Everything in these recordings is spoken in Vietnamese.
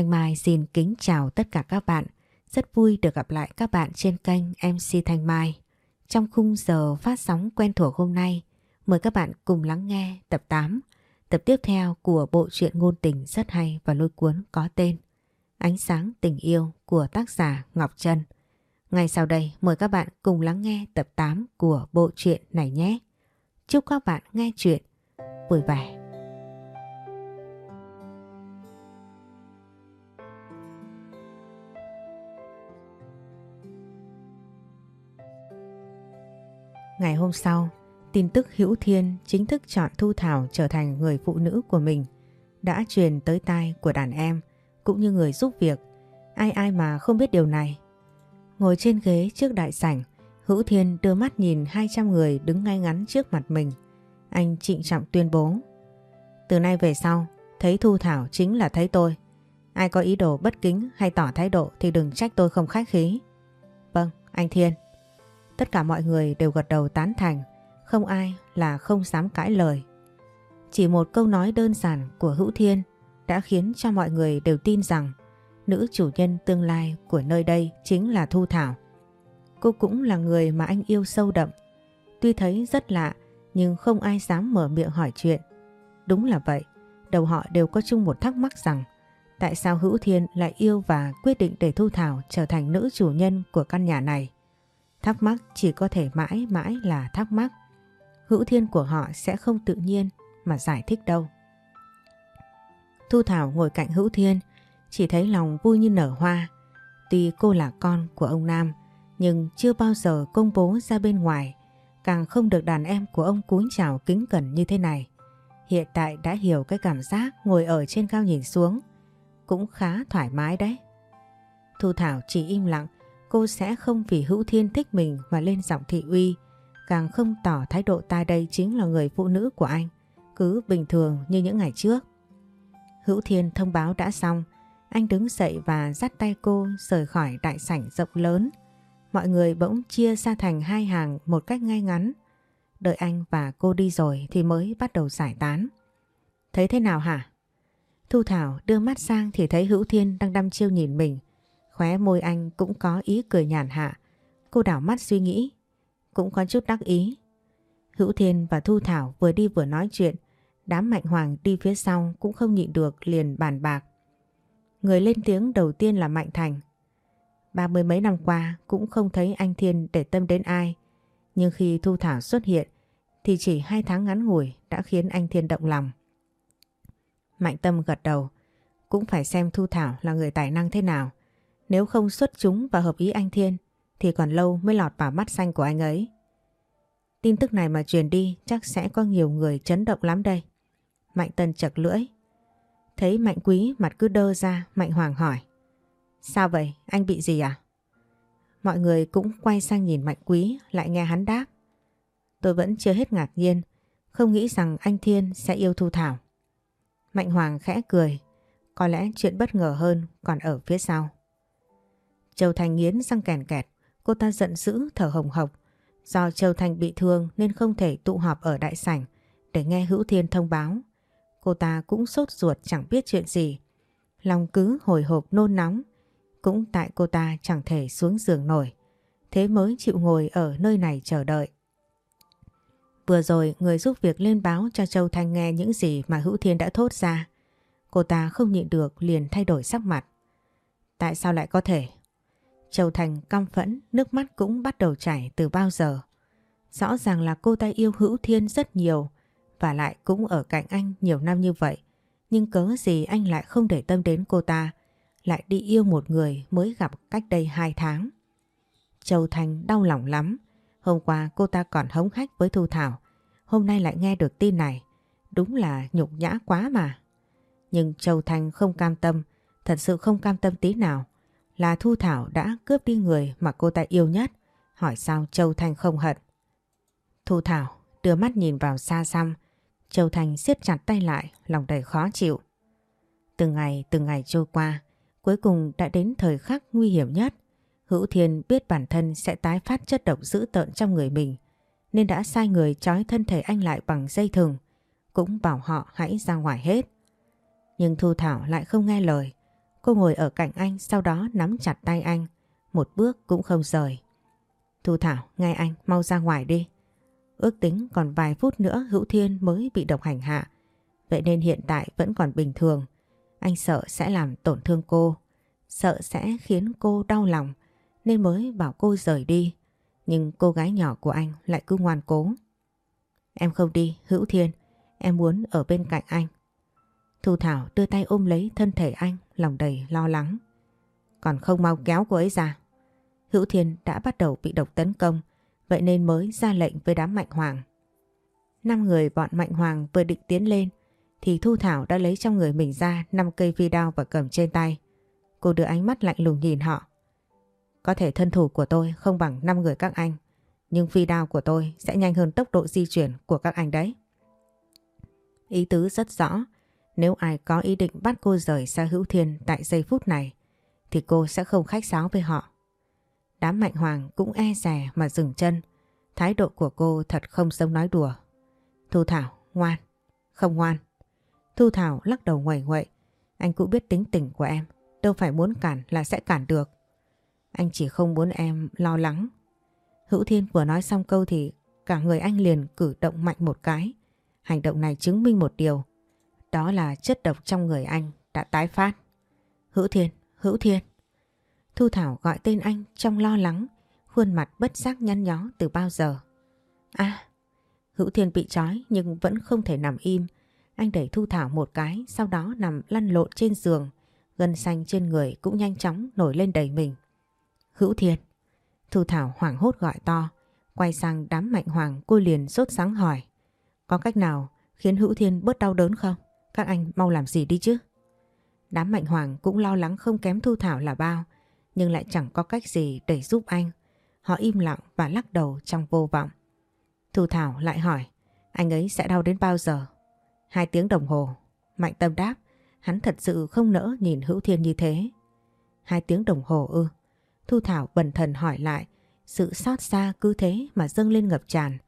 Thanh Mai xin kính chào tất cả các bạn. Rất vui được gặp lại các bạn trên kênh MC Thanh Mai. Trong khung giờ phát sóng quen thuộc hôm nay, mời các bạn cùng lắng nghe tập 8, tập tiếp theo của bộ truyện ngôn tình rất hay và lôi cuốn có tên Ánh sáng tình yêu của tác giả Ngọc Trân. Ngay sau đây mời các bạn cùng lắng nghe tập 8 của bộ truyện này nhé. Chúc các bạn nghe chuyện vui vẻ. Ngày hôm sau, tin tức Hữu Thiên chính thức chọn Thu Thảo trở thành người phụ nữ của mình đã truyền tới tai của đàn em cũng như người giúp việc. Ai ai mà không biết điều này. Ngồi trên ghế trước đại sảnh, Hữu Thiên đưa mắt nhìn 200 người đứng ngay ngắn trước mặt mình. Anh trịnh trọng tuyên bố. Từ nay về sau, thấy Thu Thảo chính là thấy tôi. Ai có ý đồ bất kính hay tỏ thái độ thì đừng trách tôi không khách khí. Vâng, anh Thiên. Tất cả mọi người đều gật đầu tán thành, không ai là không dám cãi lời. Chỉ một câu nói đơn giản của Hữu Thiên đã khiến cho mọi người đều tin rằng nữ chủ nhân tương lai của nơi đây chính là Thu Thảo. Cô cũng là người mà anh yêu sâu đậm. Tuy thấy rất lạ nhưng không ai dám mở miệng hỏi chuyện. Đúng là vậy, đầu họ đều có chung một thắc mắc rằng tại sao Hữu Thiên lại yêu và quyết định để Thu Thảo trở thành nữ chủ nhân của căn nhà này. Thắc mắc chỉ có thể mãi mãi là thắc mắc. Hữu thiên của họ sẽ không tự nhiên mà giải thích đâu. Thu Thảo ngồi cạnh Hữu Thiên, chỉ thấy lòng vui như nở hoa. Tuy cô là con của ông Nam, nhưng chưa bao giờ công bố ra bên ngoài, càng không được đàn em của ông cúi chào kính cẩn như thế này. Hiện tại đã hiểu cái cảm giác ngồi ở trên cao nhìn xuống, cũng khá thoải mái đấy. Thu Thảo chỉ im lặng, cô sẽ không vì Hữu Thiên thích mình mà lên giọng thị uy, càng không tỏ thái độ ta đây chính là người phụ nữ của anh, cứ bình thường như những ngày trước. Hữu Thiên thông báo đã xong, anh đứng dậy và dắt tay cô rời khỏi đại sảnh rộng lớn. Mọi người bỗng chia ra thành hai hàng một cách ngay ngắn. Đợi anh và cô đi rồi thì mới bắt đầu giải tán. Thấy thế nào hả? Thu Thảo đưa mắt sang thì thấy Hữu Thiên đang đăm chiêu nhìn mình. Khóe môi anh cũng có ý cười nhàn hạ. Cô đảo mắt suy nghĩ. Cũng có chút đắc ý. Hữu Thiên và Thu Thảo vừa đi vừa nói chuyện. Đám Mạnh Hoàng đi phía sau cũng không nhịn được liền bàn bạc. Người lên tiếng đầu tiên là Mạnh Thành. Ba mươi mấy năm qua cũng không thấy anh Thiên để tâm đến ai. Nhưng khi Thu Thảo xuất hiện thì chỉ hai tháng ngắn ngủi đã khiến anh Thiên động lòng. Mạnh Tâm gật đầu. Cũng phải xem Thu Thảo là người tài năng thế nào. Nếu không xuất chúng và hợp ý anh Thiên thì còn lâu mới lọt vào mắt xanh của anh ấy. Tin tức này mà truyền đi chắc sẽ có nhiều người chấn động lắm đây. Mạnh Tân chật lưỡi. Thấy Mạnh Quý mặt cứ đơ ra, Mạnh Hoàng hỏi. Sao vậy? Anh bị gì à? Mọi người cũng quay sang nhìn Mạnh Quý lại nghe hắn đáp. Tôi vẫn chưa hết ngạc nhiên, không nghĩ rằng anh Thiên sẽ yêu Thu Thảo. Mạnh Hoàng khẽ cười, có lẽ chuyện bất ngờ hơn còn ở phía sau. Châu Thành nghiến răng kèn kẹt, cô ta giận dữ thở hồng hộc. Do Châu Thành bị thương nên không thể tụ họp ở đại sảnh để nghe Hữu Thiên thông báo. Cô ta cũng sốt ruột chẳng biết chuyện gì. Lòng cứ hồi hộp nôn nóng. Cũng tại cô ta chẳng thể xuống giường nổi. Thế mới chịu ngồi ở nơi này chờ đợi. Vừa rồi người giúp việc lên báo cho Châu Thanh nghe những gì mà Hữu Thiên đã thốt ra. Cô ta không nhịn được liền thay đổi sắc mặt. Tại sao lại có thể? Châu Thành căm phẫn, nước mắt cũng bắt đầu chảy từ bao giờ. Rõ ràng là cô ta yêu Hữu Thiên rất nhiều và lại cũng ở cạnh anh nhiều năm như vậy. Nhưng cớ gì anh lại không để tâm đến cô ta, lại đi yêu một người mới gặp cách đây hai tháng. Châu Thành đau lòng lắm. Hôm qua cô ta còn hống hách với Thu Thảo, hôm nay lại nghe được tin này. Đúng là nhục nhã quá mà. Nhưng Châu Thành không cam tâm, thật sự không cam tâm tí nào. Là Thu Thảo đã cướp đi người mà cô ta yêu nhất. Hỏi sao Châu Thanh không hận. Thu Thảo đưa mắt nhìn vào xa xăm. Châu Thanh siết chặt tay lại, lòng đầy khó chịu. Từng ngày, từng ngày trôi qua, cuối cùng đã đến thời khắc nguy hiểm nhất. Hữu Thiên biết bản thân sẽ tái phát chất độc dữ tợn trong người mình, nên đã sai người trói thân thể anh lại bằng dây thừng, cũng bảo họ hãy ra ngoài hết. Nhưng Thu Thảo lại không nghe lời, Cô ngồi ở cạnh anh sau đó nắm chặt tay anh, một bước cũng không rời. Thu Thảo, ngay anh, mau ra ngoài đi. Ước tính còn vài phút nữa Hữu Thiên mới bị độc hành hạ. Vậy nên hiện tại vẫn còn bình thường. Anh sợ sẽ làm tổn thương cô. Sợ sẽ khiến cô đau lòng. Nên mới bảo cô rời đi. Nhưng cô gái nhỏ của anh lại cứ ngoan cố. Em không đi, Hữu Thiên. Em muốn ở bên cạnh anh. Thu Thảo đưa tay ôm lấy thân thể anh, lòng đầy lo lắng. Còn không mau kéo cô ấy ra. Hữu Thiên đã bắt đầu bị độc tấn công, vậy nên mới ra lệnh với đám Mạnh Hoàng. Năm người bọn Mạnh Hoàng vừa định tiến lên, thì Thu Thảo đã lấy trong người mình ra năm cây phi đao và cầm trên tay. Cô đưa ánh mắt lạnh lùng nhìn họ. Có thể thân thủ của tôi không bằng năm người các anh, nhưng phi đao của tôi sẽ nhanh hơn tốc độ di chuyển của các anh đấy. Ý tứ rất rõ, nếu ai có ý định bắt cô rời xa hữu thiên tại giây phút này, thì cô sẽ không khách sáo với họ. Đám mạnh hoàng cũng e rè mà dừng chân. Thái độ của cô thật không giống nói đùa. Thu Thảo, ngoan. Không ngoan. Thu Thảo lắc đầu nguẩy nguậy. Anh cũng biết tính tình của em. Đâu phải muốn cản là sẽ cản được. Anh chỉ không muốn em lo lắng. Hữu Thiên vừa nói xong câu thì cả người anh liền cử động mạnh một cái. Hành động này chứng minh một điều. Đó là chất độc trong người anh đã tái phát. Hữu Thiên, Hữu Thiên. Thu Thảo gọi tên anh trong lo lắng, khuôn mặt bất giác nhăn nhó từ bao giờ. À, Hữu Thiên bị trói nhưng vẫn không thể nằm im. Anh đẩy Thu Thảo một cái, sau đó nằm lăn lộn trên giường. Gân xanh trên người cũng nhanh chóng nổi lên đầy mình. Hữu Thiên. Thu Thảo hoảng hốt gọi to. Quay sang đám mạnh hoàng cô liền sốt sáng hỏi. Có cách nào khiến Hữu Thiên bớt đau đớn không? Các anh mau làm gì đi chứ? Đám mạnh hoàng cũng lo lắng không kém Thu Thảo là bao nhưng lại chẳng có cách gì để giúp anh. Họ im lặng và lắc đầu trong vô vọng. Thu Thảo lại hỏi, anh ấy sẽ đau đến bao giờ? Hai tiếng đồng hồ. Mạnh tâm đáp, hắn thật sự không nỡ nhìn Hữu Thiên như thế. Hai tiếng đồng hồ ư. Thu Thảo bần thần hỏi lại, sự xót xa cứ thế mà dâng lên ngập tràn.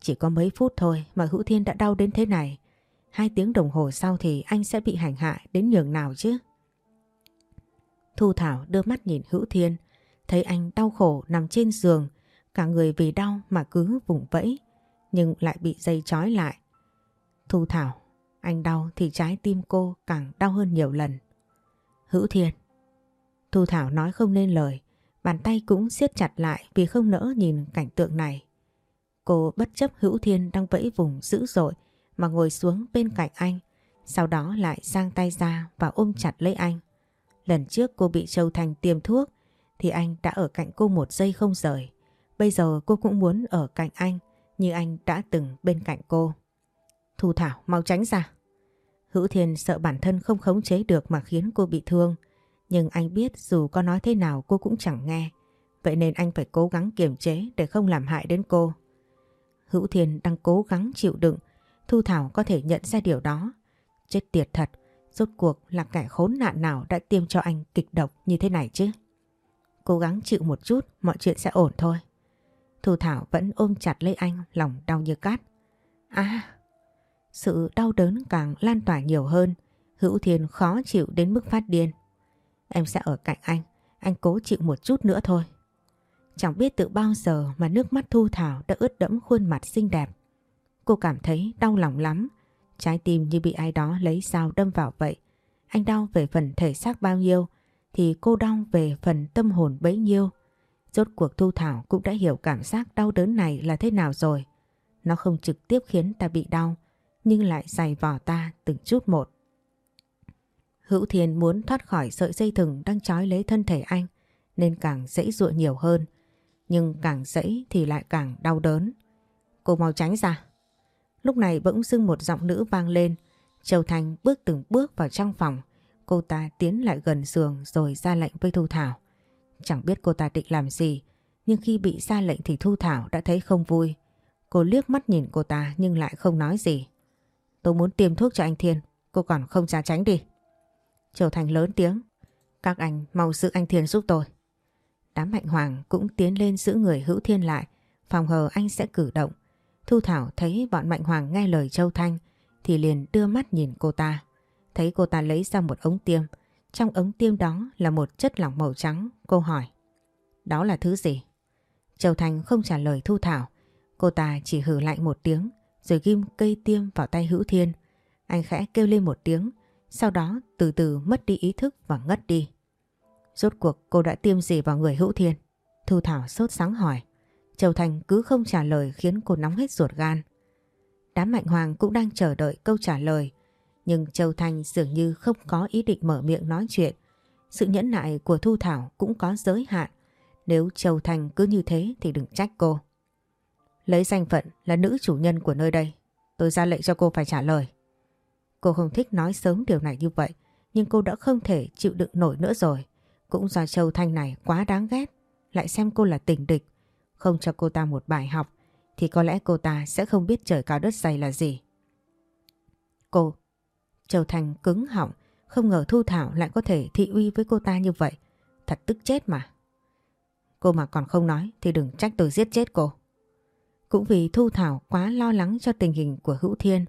Chỉ có mấy phút thôi mà Hữu Thiên đã đau đến thế này. Hai tiếng đồng hồ sau thì anh sẽ bị hành hạ đến nhường nào chứ? Thu Thảo đưa mắt nhìn Hữu Thiên, thấy anh đau khổ nằm trên giường, cả người vì đau mà cứ vùng vẫy, nhưng lại bị dây trói lại. Thu Thảo, anh đau thì trái tim cô càng đau hơn nhiều lần. Hữu Thiên Thu Thảo nói không nên lời, bàn tay cũng siết chặt lại vì không nỡ nhìn cảnh tượng này. Cô bất chấp Hữu Thiên đang vẫy vùng dữ dội mà ngồi xuống bên cạnh anh, sau đó lại sang tay ra và ôm chặt lấy anh. Lần trước cô bị Châu Thành tiêm thuốc thì anh đã ở cạnh cô một giây không rời. Bây giờ cô cũng muốn ở cạnh anh như anh đã từng bên cạnh cô. Thu Thảo mau tránh ra. Hữu Thiên sợ bản thân không khống chế được mà khiến cô bị thương. Nhưng anh biết dù có nói thế nào cô cũng chẳng nghe. Vậy nên anh phải cố gắng kiềm chế để không làm hại đến cô. Hữu Thiên đang cố gắng chịu đựng. Thu Thảo có thể nhận ra điều đó. Chết tiệt thật. Rốt cuộc là kẻ khốn nạn nào đã tiêm cho anh kịch độc như thế này chứ? Cố gắng chịu một chút, mọi chuyện sẽ ổn thôi. Thu Thảo vẫn ôm chặt lấy anh, lòng đau như cát. À, sự đau đớn càng lan tỏa nhiều hơn, Hữu Thiên khó chịu đến mức phát điên. Em sẽ ở cạnh anh, anh cố chịu một chút nữa thôi. Chẳng biết từ bao giờ mà nước mắt Thu Thảo đã ướt đẫm khuôn mặt xinh đẹp. Cô cảm thấy đau lòng lắm, Trái tim như bị ai đó lấy dao đâm vào vậy. Anh đau về phần thể xác bao nhiêu thì cô đau về phần tâm hồn bấy nhiêu. Rốt cuộc Thu Thảo cũng đã hiểu cảm giác đau đớn này là thế nào rồi. Nó không trực tiếp khiến ta bị đau nhưng lại dày vò ta từng chút một. Hữu Thiên muốn thoát khỏi sợi dây thừng đang trói lấy thân thể anh nên càng dãy dụa nhiều hơn. Nhưng càng dãy thì lại càng đau đớn. Cô mau tránh ra. Lúc này bỗng dưng một giọng nữ vang lên. Châu Thành bước từng bước vào trong phòng. Cô ta tiến lại gần giường rồi ra lệnh với Thu Thảo. Chẳng biết cô ta định làm gì, nhưng khi bị ra lệnh thì Thu Thảo đã thấy không vui. Cô liếc mắt nhìn cô ta nhưng lại không nói gì. Tôi muốn tiêm thuốc cho anh Thiên, cô còn không trả tránh đi. Châu Thành lớn tiếng. Các anh mau giữ anh Thiên giúp tôi. Đám mạnh hoàng cũng tiến lên giữ người hữu thiên lại, phòng hờ anh sẽ cử động. Thu Thảo thấy bọn Mạnh Hoàng nghe lời Châu Thanh thì liền đưa mắt nhìn cô ta. Thấy cô ta lấy ra một ống tiêm, trong ống tiêm đó là một chất lỏng màu trắng. Cô hỏi. Đó là thứ gì? Châu Thanh không trả lời Thu Thảo. Cô ta chỉ hử lạnh một tiếng rồi ghim cây tiêm vào tay Hữu Thiên. Anh khẽ kêu lên một tiếng, sau đó từ từ mất đi ý thức và ngất đi. Rốt cuộc cô đã tiêm gì vào người Hữu Thiên? Thu Thảo sốt sáng hỏi. Châu Thành cứ không trả lời khiến cô nóng hết ruột gan. Đám Mạnh Hoàng cũng đang chờ đợi câu trả lời. Nhưng Châu Thành dường như không có ý định mở miệng nói chuyện. Sự nhẫn nại của Thu Thảo cũng có giới hạn. Nếu Châu Thành cứ như thế thì đừng trách cô. Lấy danh phận là nữ chủ nhân của nơi đây. Tôi ra lệnh cho cô phải trả lời. Cô không thích nói sớm điều này như vậy. Nhưng cô đã không thể chịu đựng nổi nữa rồi. Cũng do Châu Thanh này quá đáng ghét. Lại xem cô là tình địch. Không cho cô ta một bài học. Thì có lẽ cô ta sẽ không biết trời cao đất dày là gì. Cô. Châu Thanh cứng họng. Không ngờ Thu Thảo lại có thể thị uy với cô ta như vậy. Thật tức chết mà. Cô mà còn không nói thì đừng trách tôi giết chết cô. Cũng vì Thu Thảo quá lo lắng cho tình hình của Hữu Thiên.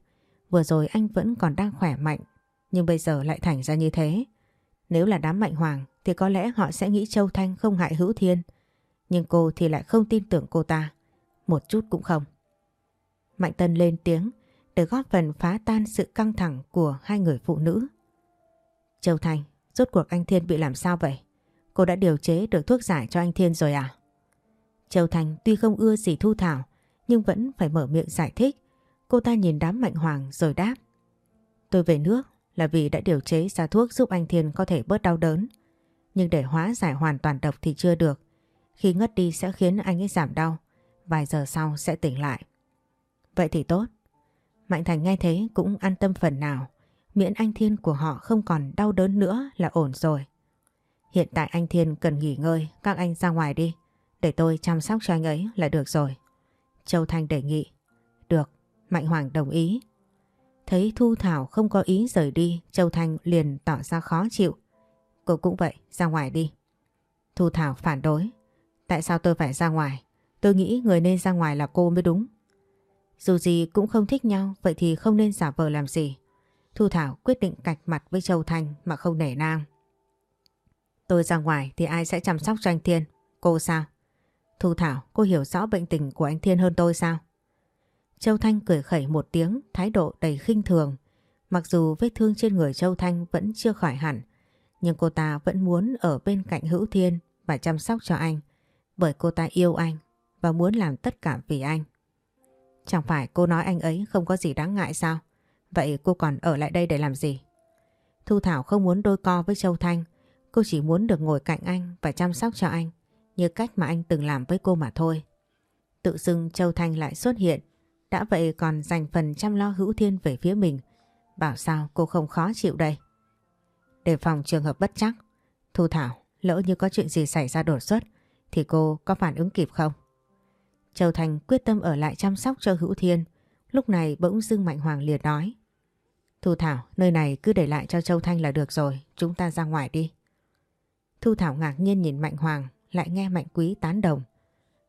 Vừa rồi anh vẫn còn đang khỏe mạnh, nhưng bây giờ lại thành ra như thế. Nếu là đám mạnh hoàng thì có lẽ họ sẽ nghĩ Châu Thanh không hại Hữu Thiên. Nhưng cô thì lại không tin tưởng cô ta. Một chút cũng không. Mạnh Tân lên tiếng để góp phần phá tan sự căng thẳng của hai người phụ nữ. Châu thành, rốt cuộc anh Thiên bị làm sao vậy? Cô đã điều chế được thuốc giải cho anh Thiên rồi à? Châu thành tuy không ưa gì Thu Thảo, nhưng vẫn phải mở miệng giải thích. Cô ta nhìn đám mạnh hoàng rồi đáp. Tôi về nước là vì đã điều chế ra thuốc giúp anh Thiên có thể bớt đau đớn. Nhưng để hóa giải hoàn toàn độc thì chưa được. Khi ngất đi sẽ khiến anh ấy giảm đau. Vài giờ sau sẽ tỉnh lại. Vậy thì tốt. Mạnh Thành nghe thế cũng an tâm phần nào. Miễn anh Thiên của họ không còn đau đớn nữa là ổn rồi. Hiện tại anh Thiên cần nghỉ ngơi, các anh ra ngoài đi. Để tôi chăm sóc cho anh ấy là được rồi. Châu Thanh đề nghị. Được, Mạnh Hoàng đồng ý. Thấy Thu Thảo không có ý rời đi, Châu Thanh liền tỏ ra khó chịu. Cô cũng vậy, ra ngoài đi. Thu Thảo phản đối. Tại sao tôi phải ra ngoài? Tôi nghĩ người nên ra ngoài là cô mới đúng. Dù gì cũng không thích nhau, vậy thì không nên giả vờ làm gì. Thu Thảo quyết định cạch mặt với Châu Thanh mà không nể nang. Tôi ra ngoài thì ai sẽ chăm sóc cho anh Thiên? Cô sao? Thu Thảo, cô hiểu rõ bệnh tình của anh Thiên hơn tôi sao? Châu Thanh cười khẩy một tiếng, thái độ đầy khinh thường. Mặc dù vết thương trên người Châu Thanh vẫn chưa khỏi hẳn, nhưng cô ta vẫn muốn ở bên cạnh Hữu Thiên và chăm sóc cho anh, bởi cô ta yêu anh và muốn làm tất cả vì anh. Chẳng phải cô nói anh ấy không có gì đáng ngại sao? Vậy cô còn ở lại đây để làm gì? Thu Thảo không muốn đôi co với Châu Thanh, cô chỉ muốn được ngồi cạnh anh và chăm sóc cho anh như cách mà anh từng làm với cô mà thôi. Tự dưng Châu Thanh lại xuất hiện, đã vậy còn dành phần chăm lo hữu thiên về phía mình. Bảo sao cô không khó chịu đây? Để phòng trường hợp bất chắc, Thu Thảo, lỡ như có chuyện gì xảy ra đột xuất, thì cô có phản ứng kịp không? Châu Thanh quyết tâm ở lại chăm sóc cho Hữu Thiên, lúc này bỗng dưng Mạnh Hoàng liệt nói. Thu Thảo, nơi này cứ để lại cho Châu Thanh là được rồi, chúng ta ra ngoài đi. Thu Thảo ngạc nhiên nhìn Mạnh Hoàng lại nghe Mạnh Quý tán đồng.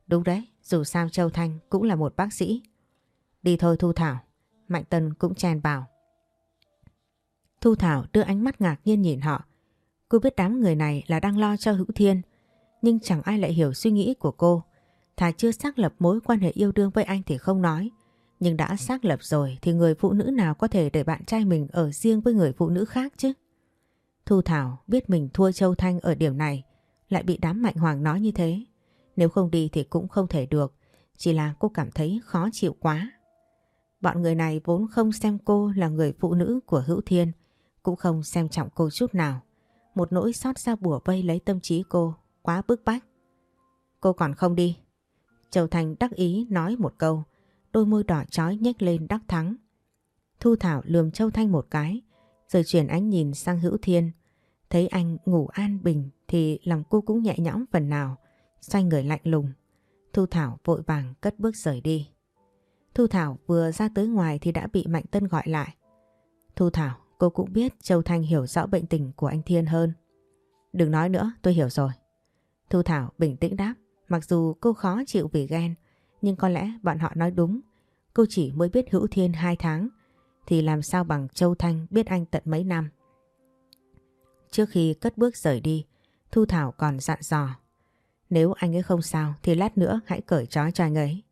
Đúng đấy, dù sao Châu Thanh cũng là một bác sĩ. Đi thôi Thu Thảo, Mạnh Tân cũng chen vào. Thu Thảo đưa ánh mắt ngạc nhiên nhìn họ. Cô biết đám người này là đang lo cho Hữu Thiên, nhưng chẳng ai lại hiểu suy nghĩ của cô. Thà chưa xác lập mối quan hệ yêu đương với anh thì không nói. Nhưng đã xác lập rồi thì người phụ nữ nào có thể để bạn trai mình ở riêng với người phụ nữ khác chứ? Thu Thảo biết mình thua Châu Thanh ở điểm này lại bị đám mạnh hoàng nói như thế. Nếu không đi thì cũng không thể được, chỉ là cô cảm thấy khó chịu quá. Bọn người này vốn không xem cô là người phụ nữ của Hữu Thiên, cũng không xem trọng cô chút nào. Một nỗi xót xa bùa vây lấy tâm trí cô, quá bức bách. Cô còn không đi. Châu Thành đắc ý nói một câu, đôi môi đỏ chói nhếch lên đắc thắng. Thu Thảo lườm Châu Thanh một cái, rồi chuyển ánh nhìn sang Hữu Thiên. Thấy anh ngủ an bình thì lòng cô cũng nhẹ nhõm phần nào, xoay người lạnh lùng. Thu Thảo vội vàng cất bước rời đi. Thu Thảo vừa ra tới ngoài thì đã bị Mạnh Tân gọi lại. Thu Thảo, cô cũng biết Châu Thanh hiểu rõ bệnh tình của anh Thiên hơn. Đừng nói nữa, tôi hiểu rồi. Thu Thảo bình tĩnh đáp, mặc dù cô khó chịu vì ghen, nhưng có lẽ bọn họ nói đúng. Cô chỉ mới biết Hữu Thiên 2 tháng, thì làm sao bằng Châu Thanh biết anh tận mấy năm. Trước khi cất bước rời đi, Thu Thảo còn dặn dò. Nếu anh ấy không sao thì lát nữa hãy cởi trói cho anh ấy.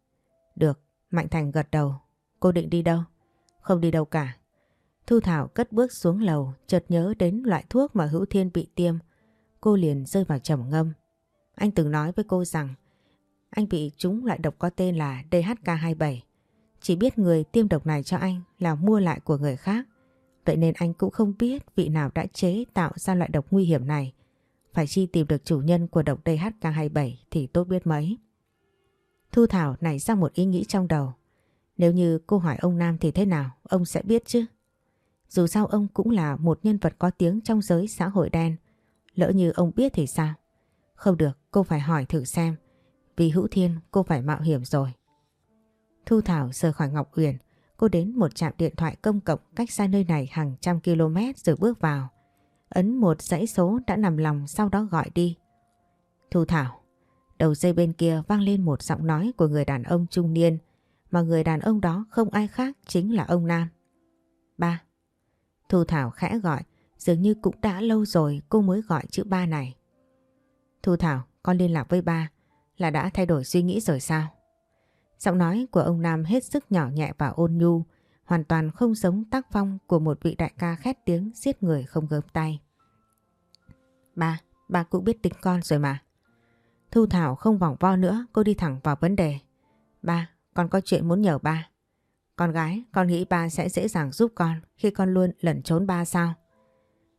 Được, Mạnh Thành gật đầu. Cô định đi đâu? Không đi đâu cả. Thu Thảo cất bước xuống lầu, chợt nhớ đến loại thuốc mà Hữu Thiên bị tiêm. Cô liền rơi vào trầm ngâm. Anh từng nói với cô rằng anh bị trúng loại độc có tên là DHK27. Chỉ biết người tiêm độc này cho anh là mua lại của người khác. Vậy nên anh cũng không biết vị nào đã chế tạo ra loại độc nguy hiểm này. Phải chi tìm được chủ nhân của độc DHK27 thì tốt biết mấy. Thu Thảo nảy ra một ý nghĩ trong đầu. Nếu như cô hỏi ông Nam thì thế nào, ông sẽ biết chứ. Dù sao ông cũng là một nhân vật có tiếng trong giới xã hội đen. Lỡ như ông biết thì sao? Không được, cô phải hỏi thử xem. Vì Hữu Thiên cô phải mạo hiểm rồi. Thu Thảo rời khỏi Ngọc Uyển, cô đến một trạm điện thoại công cộng cách xa nơi này hàng trăm km rồi bước vào. Ấn một dãy số đã nằm lòng sau đó gọi đi. Thu Thảo, đầu dây bên kia vang lên một giọng nói của người đàn ông trung niên mà người đàn ông đó không ai khác chính là ông Nam. Ba. Thu Thảo khẽ gọi, dường như cũng đã lâu rồi cô mới gọi chữ ba này. Thu Thảo, con liên lạc với ba là đã thay đổi suy nghĩ rồi sao? Giọng nói của ông Nam hết sức nhỏ nhẹ và ôn nhu, hoàn toàn không giống tác phong của một vị đại ca khét tiếng giết người không gớm tay. Ba, ba cũng biết tính con rồi mà. Thu Thảo không vòng vo nữa, cô đi thẳng vào vấn đề. Ba, con có chuyện muốn nhờ ba. Con gái, con nghĩ ba sẽ dễ dàng giúp con khi con luôn lẩn trốn ba sao?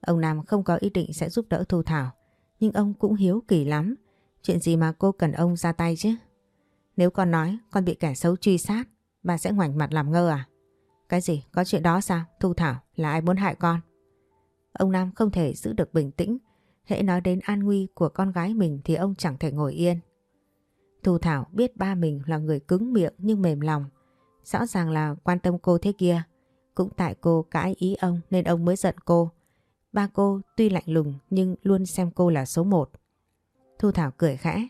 Ông Nam không có ý định sẽ giúp đỡ Thu Thảo, nhưng ông cũng hiếu kỳ lắm. Chuyện gì mà cô cần ông ra tay chứ? Nếu con nói con bị kẻ xấu truy sát, bà sẽ ngoảnh mặt làm ngơ à? Cái gì? Có chuyện đó sao? Thu Thảo, là ai muốn hại con? Ông Nam không thể giữ được bình tĩnh. Hễ nói đến an nguy của con gái mình thì ông chẳng thể ngồi yên. Thu Thảo biết ba mình là người cứng miệng nhưng mềm lòng. Rõ ràng là quan tâm cô thế kia. Cũng tại cô cãi ý ông nên ông mới giận cô. Ba cô tuy lạnh lùng nhưng luôn xem cô là số một. Thu Thảo cười khẽ.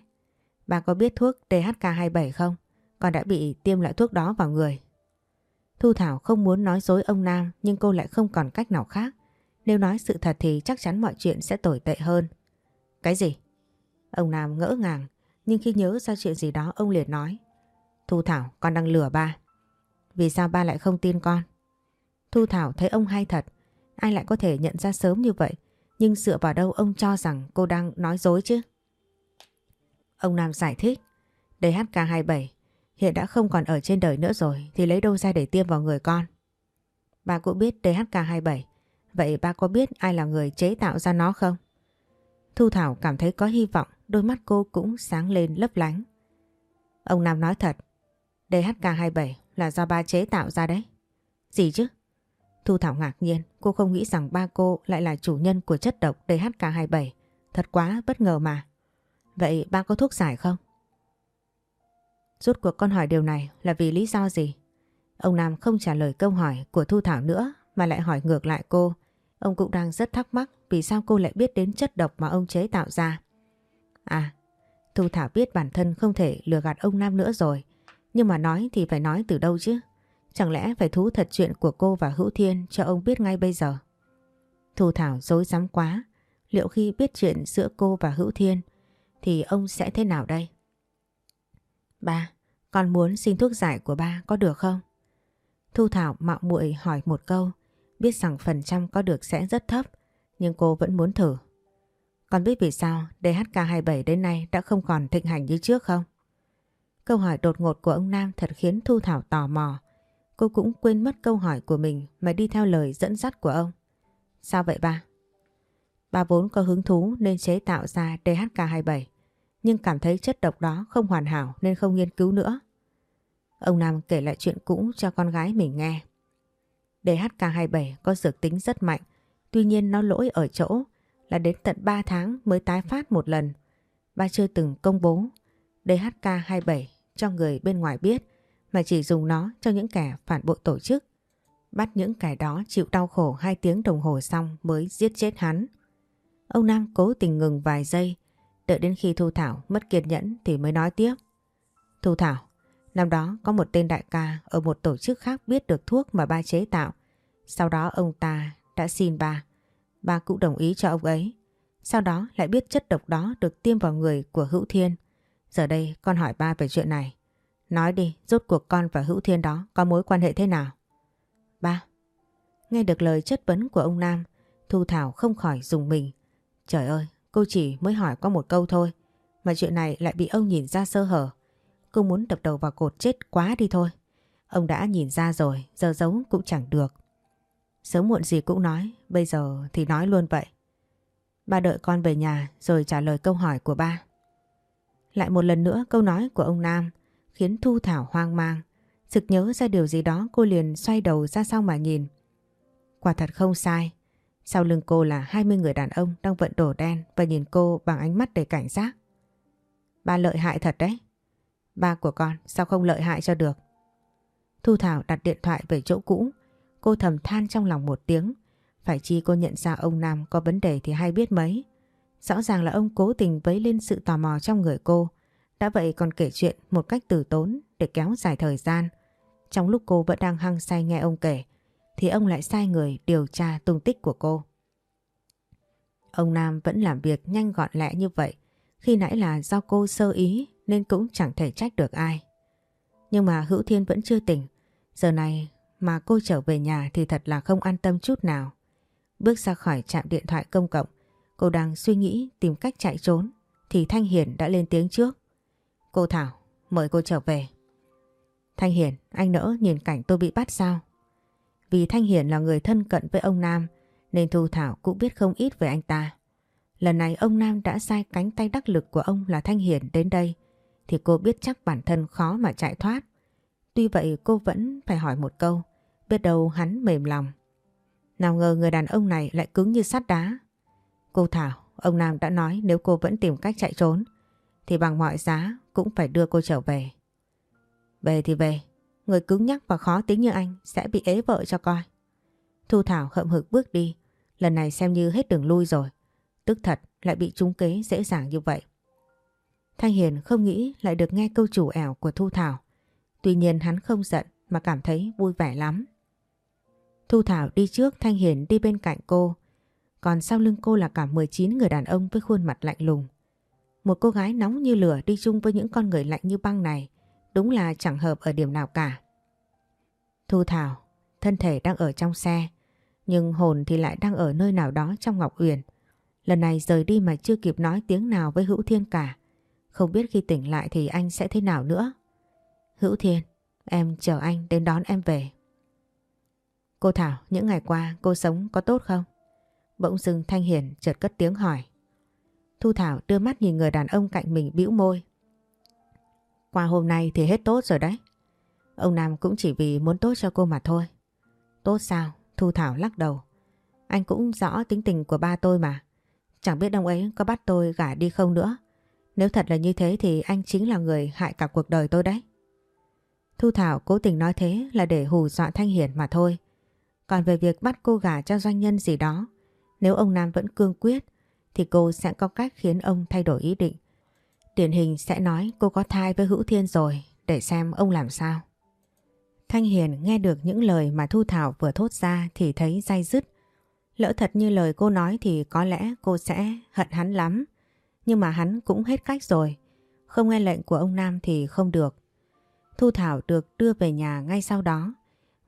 Bà có biết thuốc DHK27 không? Con đã bị tiêm loại thuốc đó vào người. Thu Thảo không muốn nói dối ông Nam nhưng cô lại không còn cách nào khác. Nếu nói sự thật thì chắc chắn mọi chuyện sẽ tồi tệ hơn. Cái gì? Ông Nam ngỡ ngàng, nhưng khi nhớ ra chuyện gì đó ông liền nói. Thu Thảo, con đang lừa ba. Vì sao ba lại không tin con? Thu Thảo thấy ông hay thật. Ai lại có thể nhận ra sớm như vậy? Nhưng dựa vào đâu ông cho rằng cô đang nói dối chứ? Ông Nam giải thích. DHK27 hiện đã không còn ở trên đời nữa rồi thì lấy đâu ra để tiêm vào người con. Ba cũng biết DHK27. Vậy ba có biết ai là người chế tạo ra nó không? Thu Thảo cảm thấy có hy vọng, đôi mắt cô cũng sáng lên lấp lánh. Ông Nam nói thật, DHK27 là do ba chế tạo ra đấy. Gì chứ? Thu Thảo ngạc nhiên, cô không nghĩ rằng ba cô lại là chủ nhân của chất độc DHK27. Thật quá bất ngờ mà. Vậy ba có thuốc giải không? Rốt cuộc con hỏi điều này là vì lý do gì? Ông Nam không trả lời câu hỏi của Thu Thảo nữa mà lại hỏi ngược lại cô. Ông cũng đang rất thắc mắc vì sao cô lại biết đến chất độc mà ông chế tạo ra. À, Thu Thảo biết bản thân không thể lừa gạt ông Nam nữa rồi. Nhưng mà nói thì phải nói từ đâu chứ? Chẳng lẽ phải thú thật chuyện của cô và Hữu Thiên cho ông biết ngay bây giờ? Thu Thảo dối rắm quá. Liệu khi biết chuyện giữa cô và Hữu Thiên thì ông sẽ thế nào đây? Ba, con muốn xin thuốc giải của ba có được không? Thu Thảo mạo muội hỏi một câu, biết rằng phần trăm có được sẽ rất thấp, nhưng cô vẫn muốn thử. Con biết vì sao DHK27 đến nay đã không còn thịnh hành như trước không? Câu hỏi đột ngột của ông Nam thật khiến Thu Thảo tò mò. Cô cũng quên mất câu hỏi của mình mà đi theo lời dẫn dắt của ông. Sao vậy ba? Bà vốn có hứng thú nên chế tạo ra DHK27 nhưng cảm thấy chất độc đó không hoàn hảo nên không nghiên cứu nữa. Ông Nam kể lại chuyện cũ cho con gái mình nghe. DHK27 có dược tính rất mạnh, tuy nhiên nó lỗi ở chỗ là đến tận 3 tháng mới tái phát một lần. Ba chưa từng công bố DHK27 cho người bên ngoài biết mà chỉ dùng nó cho những kẻ phản bội tổ chức. Bắt những kẻ đó chịu đau khổ 2 tiếng đồng hồ xong mới giết chết hắn. Ông Nam cố tình ngừng vài giây, đợi đến khi Thu Thảo mất kiên nhẫn thì mới nói tiếp. Thu Thảo, năm đó có một tên đại ca ở một tổ chức khác biết được thuốc mà ba chế tạo. Sau đó ông ta đã xin ba Ba cũng đồng ý cho ông ấy. Sau đó lại biết chất độc đó được tiêm vào người của Hữu Thiên. Giờ đây con hỏi ba về chuyện này. Nói đi, rốt cuộc con và Hữu Thiên đó có mối quan hệ thế nào? Ba. Nghe được lời chất vấn của ông Nam, Thu Thảo không khỏi dùng mình. Trời ơi, cô chỉ mới hỏi có một câu thôi, mà chuyện này lại bị ông nhìn ra sơ hở. Cô muốn đập đầu vào cột chết quá đi thôi. Ông đã nhìn ra rồi, giờ giấu cũng chẳng được. Sớm muộn gì cũng nói, bây giờ thì nói luôn vậy. Ba đợi con về nhà rồi trả lời câu hỏi của ba. Lại một lần nữa câu nói của ông Nam khiến Thu Thảo hoang mang. Sực nhớ ra điều gì đó, cô liền xoay đầu ra sau mà nhìn. Quả thật không sai. Sau lưng cô là 20 người đàn ông đang vận đổ đen và nhìn cô bằng ánh mắt đầy cảnh giác. Ba lợi hại thật đấy. Ba của con, sao không lợi hại cho được? Thu Thảo đặt điện thoại về chỗ cũ. Cô thầm than trong lòng một tiếng. Phải chi cô nhận ra ông Nam có vấn đề thì hay biết mấy. Rõ ràng là ông cố tình vấy lên sự tò mò trong người cô. Đã vậy còn kể chuyện một cách từ tốn để kéo dài thời gian. Trong lúc cô vẫn đang hăng say nghe ông kể, thì ông lại sai người điều tra tung tích của cô. Ông Nam vẫn làm việc nhanh gọn lẹ như vậy. Khi nãy là do cô sơ ý nên cũng chẳng thể trách được ai. Nhưng mà Hữu Thiên vẫn chưa tỉnh. Giờ này mà cô trở về nhà thì thật là không an tâm chút nào. Bước ra khỏi trạm điện thoại công cộng, cô đang suy nghĩ tìm cách chạy trốn thì Thanh Hiền đã lên tiếng trước. Cô Thảo, mời cô trở về. Thanh Hiền, anh nỡ nhìn cảnh tôi bị bắt sao? Vì Thanh Hiền là người thân cận với ông Nam nên Thu Thảo cũng biết không ít về anh ta. Lần này ông Nam đã sai cánh tay đắc lực của ông là Thanh Hiền đến đây thì cô biết chắc bản thân khó mà chạy thoát. Tuy vậy cô vẫn phải hỏi một câu, biết đâu hắn mềm lòng. Nào ngờ người đàn ông này lại cứng như sắt đá. Cô Thảo, ông Nam đã nói nếu cô vẫn tìm cách chạy trốn thì bằng mọi giá cũng phải đưa cô trở về. Về thì về, người cứng nhắc và khó tính như anh sẽ bị ế vợ cho coi. Thu Thảo hậm hực bước đi, lần này xem như hết đường lui rồi. Tức thật lại bị trúng kế dễ dàng như vậy. Thanh Hiền không nghĩ lại được nghe câu chủ ẻo của Thu Thảo. Tuy nhiên hắn không giận mà cảm thấy vui vẻ lắm. Thu Thảo đi trước Thanh Hiền đi bên cạnh cô. Còn sau lưng cô là cả 19 người đàn ông với khuôn mặt lạnh lùng. Một cô gái nóng như lửa đi chung với những con người lạnh như băng này đúng là chẳng hợp ở điểm nào cả. Thu Thảo, thân thể đang ở trong xe, nhưng hồn thì lại đang ở nơi nào đó trong Ngọc Uyển. Lần này rời đi mà chưa kịp nói tiếng nào với Hữu Thiên cả. Không biết khi tỉnh lại thì anh sẽ thế nào nữa. Hữu Thiên, em chờ anh đến đón em về. Cô Thảo, những ngày qua cô sống có tốt không? Bỗng dưng Thanh Hiền chợt cất tiếng hỏi. Thu Thảo đưa mắt nhìn người đàn ông cạnh mình bĩu môi. Qua hôm nay thì hết tốt rồi đấy. Ông Nam cũng chỉ vì muốn tốt cho cô mà thôi. Tốt sao? Thu Thảo lắc đầu. Anh cũng rõ tính tình của ba tôi mà. Chẳng biết ông ấy có bắt tôi gả đi không nữa. Nếu thật là như thế thì anh chính là người hại cả cuộc đời tôi đấy. Thu Thảo cố tình nói thế là để hù dọa Thanh Hiển mà thôi. Còn về việc bắt cô gả cho doanh nhân gì đó, nếu ông Nam vẫn cương quyết thì cô sẽ có cách khiến ông thay đổi ý định. Điển hình sẽ nói cô có thai với Hữu Thiên rồi, để xem ông làm sao. Thanh Hiền nghe được những lời mà Thu Thảo vừa thốt ra thì thấy dai dứt. Lỡ thật như lời cô nói thì có lẽ cô sẽ hận hắn lắm. Nhưng mà hắn cũng hết cách rồi. Không nghe lệnh của ông Nam thì không được. Thu Thảo được đưa về nhà ngay sau đó.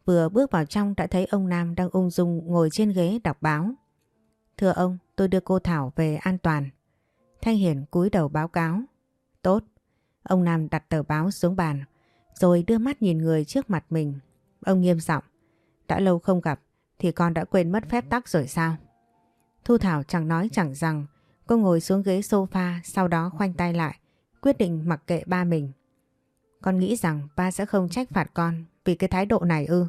Vừa bước vào trong đã thấy ông Nam đang ung dung ngồi trên ghế đọc báo. Thưa ông, tôi đưa cô Thảo về an toàn. Thanh Hiền cúi đầu báo cáo. Tốt. Ông Nam đặt tờ báo xuống bàn, rồi đưa mắt nhìn người trước mặt mình. Ông nghiêm giọng. Đã lâu không gặp, thì con đã quên mất phép tắc rồi sao? Thu Thảo chẳng nói chẳng rằng, cô ngồi xuống ghế sofa, sau đó khoanh tay lại, quyết định mặc kệ ba mình. Con nghĩ rằng ba sẽ không trách phạt con vì cái thái độ này ư.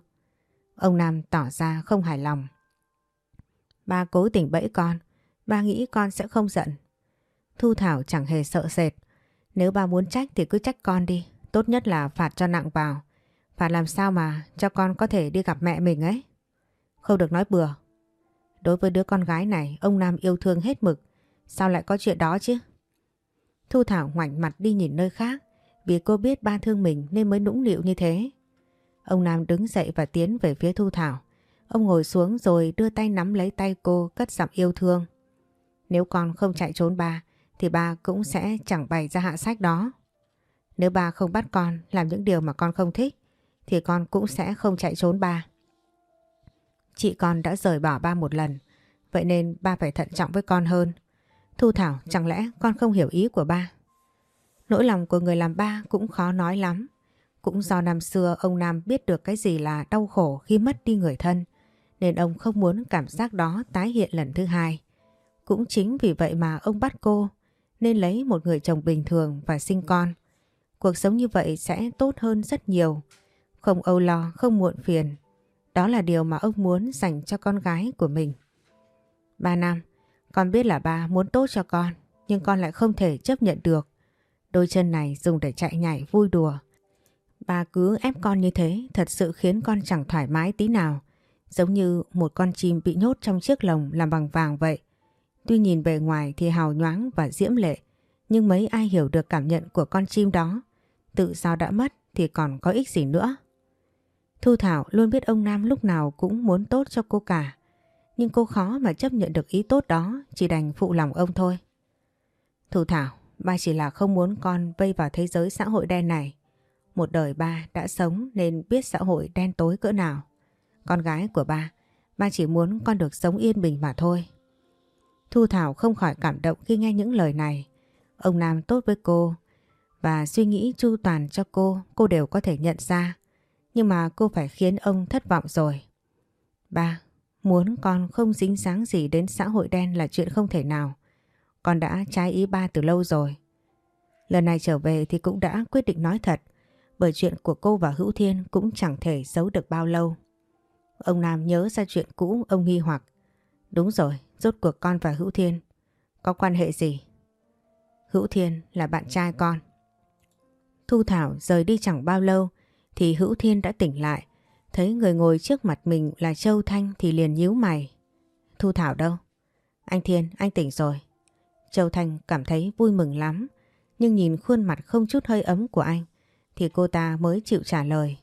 Ông Nam tỏ ra không hài lòng. Ba cố tình bẫy con, ba nghĩ con sẽ không giận. Thu Thảo chẳng hề sợ sệt. Nếu ba muốn trách thì cứ trách con đi, tốt nhất là phạt cho nặng vào. Phạt làm sao mà cho con có thể đi gặp mẹ mình ấy. Không được nói bừa. Đối với đứa con gái này, ông Nam yêu thương hết mực. Sao lại có chuyện đó chứ? Thu Thảo ngoảnh mặt đi nhìn nơi khác vì cô biết ba thương mình nên mới nũng nịu như thế. Ông Nam đứng dậy và tiến về phía Thu Thảo. Ông ngồi xuống rồi đưa tay nắm lấy tay cô, cất giọng yêu thương. Nếu con không chạy trốn ba thì ba cũng sẽ chẳng bày ra hạ sách đó. Nếu ba không bắt con làm những điều mà con không thích, thì con cũng sẽ không chạy trốn ba. Chị con đã rời bỏ ba một lần, vậy nên ba phải thận trọng với con hơn. Thu Thảo, chẳng lẽ con không hiểu ý của ba? Nỗi lòng của người làm ba cũng khó nói lắm. Cũng do năm xưa ông Nam biết được cái gì là đau khổ khi mất đi người thân nên ông không muốn cảm giác đó tái hiện lần thứ hai. Cũng chính vì vậy mà ông bắt cô nên lấy một người chồng bình thường và sinh con. Cuộc sống như vậy sẽ tốt hơn rất nhiều. Không âu lo, không muộn phiền. Đó là điều mà ông muốn dành cho con gái của mình. Ba năm, con biết là ba muốn tốt cho con, nhưng con lại không thể chấp nhận được. Đôi chân này dùng để chạy nhảy vui đùa. Ba cứ ép con như thế thật sự khiến con chẳng thoải mái tí nào. Giống như một con chim bị nhốt trong chiếc lồng làm bằng vàng vậy. Tuy nhìn bề ngoài thì hào nhoáng và diễm lệ, nhưng mấy ai hiểu được cảm nhận của con chim đó. Tự sao đã mất thì còn có ích gì nữa. Thu Thảo luôn biết ông Nam lúc nào cũng muốn tốt cho cô cả. Nhưng cô khó mà chấp nhận được ý tốt đó, chỉ đành phụ lòng ông thôi. Thu Thảo, ba chỉ là không muốn con vây vào thế giới xã hội đen này. Một đời ba đã sống nên biết xã hội đen tối cỡ nào. Con gái của ba, ba chỉ muốn con được sống yên bình mà thôi. Thu Thảo không khỏi cảm động khi nghe những lời này. Ông Nam tốt với cô và suy nghĩ chu toàn cho cô, cô đều có thể nhận ra. Nhưng mà cô phải khiến ông thất vọng rồi. Ba, muốn con không dính dáng gì đến xã hội đen là chuyện không thể nào. Con đã trái ý ba từ lâu rồi. Lần này trở về thì cũng đã quyết định nói thật. Bởi chuyện của cô và Hữu Thiên cũng chẳng thể giấu được bao lâu. Ông Nam nhớ ra chuyện cũ ông nghi hoặc. Đúng rồi, rốt cuộc con và Hữu Thiên có quan hệ gì? Hữu Thiên là bạn trai con. Thu Thảo rời đi chẳng bao lâu thì Hữu Thiên đã tỉnh lại. Thấy người ngồi trước mặt mình là Châu Thanh thì liền nhíu mày. Thu Thảo đâu? Anh Thiên, anh tỉnh rồi. Châu Thanh cảm thấy vui mừng lắm. Nhưng nhìn khuôn mặt không chút hơi ấm của anh thì cô ta mới chịu trả lời.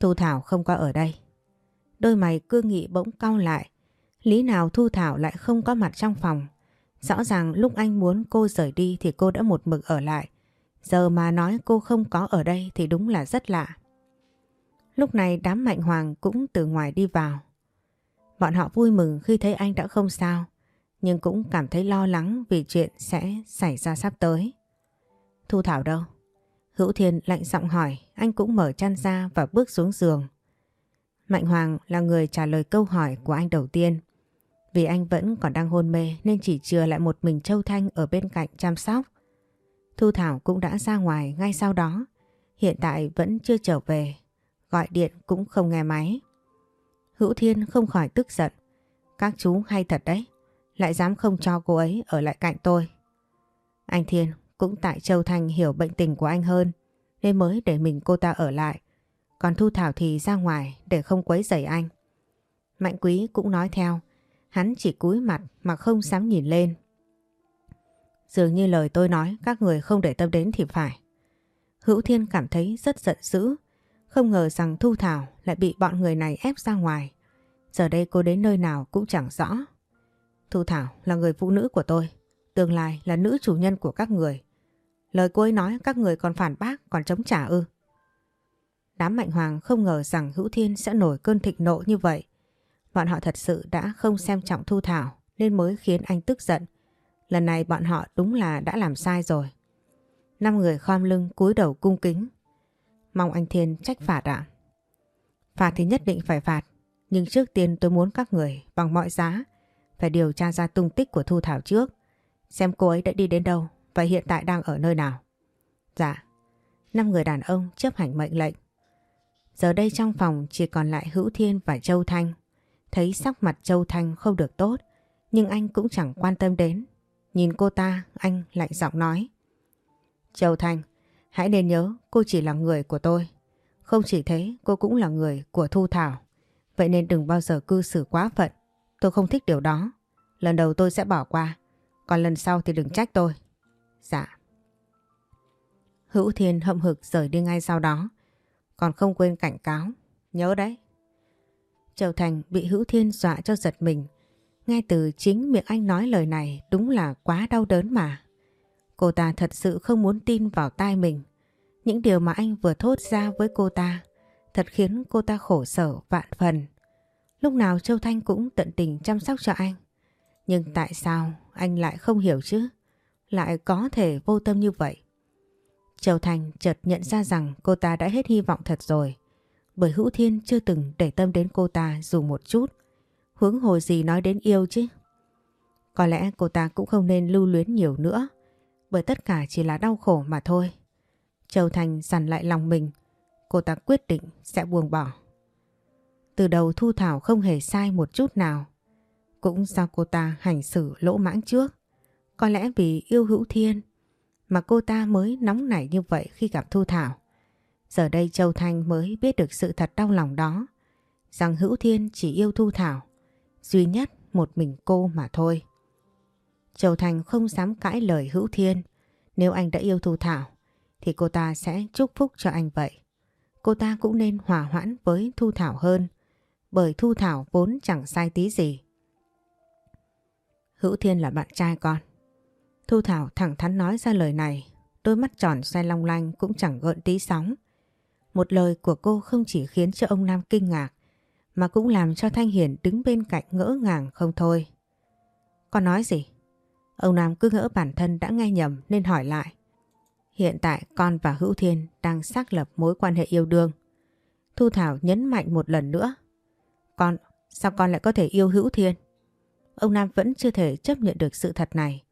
Thu Thảo không có ở đây. Đôi mày cương nghị bỗng cau lại. Lý nào Thu Thảo lại không có mặt trong phòng. Rõ ràng lúc anh muốn cô rời đi thì cô đã một mực ở lại. Giờ mà nói cô không có ở đây thì đúng là rất lạ. Lúc này đám mạnh hoàng cũng từ ngoài đi vào. Bọn họ vui mừng khi thấy anh đã không sao, nhưng cũng cảm thấy lo lắng vì chuyện sẽ xảy ra sắp tới. Thu Thảo đâu? Hữu Thiên lạnh giọng hỏi, anh cũng mở chăn ra và bước xuống giường. Mạnh Hoàng là người trả lời câu hỏi của anh đầu tiên. Vì anh vẫn còn đang hôn mê nên chỉ chừa lại một mình Châu Thanh ở bên cạnh chăm sóc. Thu Thảo cũng đã ra ngoài ngay sau đó. Hiện tại vẫn chưa trở về. Gọi điện cũng không nghe máy. Hữu Thiên không khỏi tức giận. Các chú hay thật đấy. Lại dám không cho cô ấy ở lại cạnh tôi. Anh Thiên cũng tại Châu Thanh hiểu bệnh tình của anh hơn, nên mới để mình cô ta ở lại. Còn Thu Thảo thì ra ngoài để không quấy rầy anh. Mạnh Quý cũng nói theo. Hắn chỉ cúi mặt mà không dám nhìn lên. Dường như lời tôi nói các người không để tâm đến thì phải. Hữu Thiên cảm thấy rất giận dữ. Không ngờ rằng Thu Thảo lại bị bọn người này ép ra ngoài. Giờ đây cô đến nơi nào cũng chẳng rõ. Thu Thảo là người phụ nữ của tôi. Tương lai là nữ chủ nhân của các người. Lời cô ấy nói các người còn phản bác, còn chống trả ư. Đám mạnh hoàng không ngờ rằng Hữu Thiên sẽ nổi cơn thịnh nộ như vậy. Bọn họ thật sự đã không xem trọng Thu Thảo, nên mới khiến anh tức giận. Lần này bọn họ đúng là đã làm sai rồi. Năm người khom lưng cúi đầu cung kính. Mong anh Thiên trách phạt ạ. Phạt thì nhất định phải phạt. Nhưng trước tiên tôi muốn các người bằng mọi giá phải điều tra ra tung tích của Thu Thảo trước. Xem cô ấy đã đi đến đâu và hiện tại đang ở nơi nào. Dạ. Năm người đàn ông chấp hành mệnh lệnh. Giờ đây trong phòng chỉ còn lại Hữu Thiên và Châu Thanh. Thấy sắc mặt Châu Thanh không được tốt, nhưng anh cũng chẳng quan tâm đến. Nhìn cô ta, anh lạnh giọng nói. Châu Thanh, hãy nên nhớ cô chỉ là người của tôi. Không chỉ thế, cô cũng là người của Thu Thảo. Vậy nên đừng bao giờ cư xử quá phận. Tôi không thích điều đó. Lần đầu tôi sẽ bỏ qua. Còn lần sau thì đừng trách tôi. Dạ. Hữu Thiên hậm hực rời đi ngay sau đó. Còn không quên cảnh cáo. Nhớ đấy. Châu Thành bị Hữu Thiên dọa cho giật mình. Nghe từ chính miệng anh nói lời này, đúng là quá đau đớn mà. Cô ta thật sự không muốn tin vào tai mình. Những điều mà anh vừa thốt ra với cô ta, thật khiến cô ta khổ sở vạn phần. Lúc nào Châu Thanh cũng tận tình chăm sóc cho anh. Nhưng tại sao anh lại không hiểu chứ? Lại có thể vô tâm như vậy? Châu Thành chợt nhận ra rằng cô ta đã hết hy vọng thật rồi. Bởi Hữu Thiên chưa từng để tâm đến cô ta dù một chút. Hướng hồ gì nói đến yêu chứ? Có lẽ cô ta cũng không nên lưu luyến nhiều nữa. Bởi tất cả chỉ là đau khổ mà thôi. Châu Thành dằn lại lòng mình. Cô ta quyết định sẽ buông bỏ. Từ đầu Thu Thảo không hề sai một chút nào. Cũng do cô ta hành xử lỗ mãng trước. Có lẽ vì yêu hữu thiên mà cô ta mới nóng nảy như vậy khi gặp Thu Thảo. Giờ đây Châu Thanh mới biết được sự thật đau lòng đó. Rằng hữu thiên chỉ yêu Thu Thảo. Duy nhất một mình cô mà thôi. Châu Thanh không dám cãi lời hữu thiên. Nếu anh đã yêu Thu Thảo, thì cô ta sẽ chúc phúc cho anh vậy. Cô ta cũng nên hòa hoãn với Thu Thảo hơn, bởi Thu Thảo vốn chẳng sai tí gì. Hữu Thiên là bạn trai con. Thu Thảo thẳng thắn nói ra lời này, đôi mắt tròn xoay long lanh cũng chẳng gợn tí sóng. Một lời của cô không chỉ khiến cho ông Nam kinh ngạc, mà cũng làm cho Thanh Hiền đứng bên cạnh ngỡ ngàng không thôi. Con nói gì? Ông Nam cứ ngỡ bản thân đã nghe nhầm nên hỏi lại. Hiện tại con và Hữu Thiên đang xác lập mối quan hệ yêu đương. Thu Thảo nhấn mạnh một lần nữa. Con, sao con lại có thể yêu Hữu Thiên? Ông Nam vẫn chưa thể chấp nhận được sự thật này.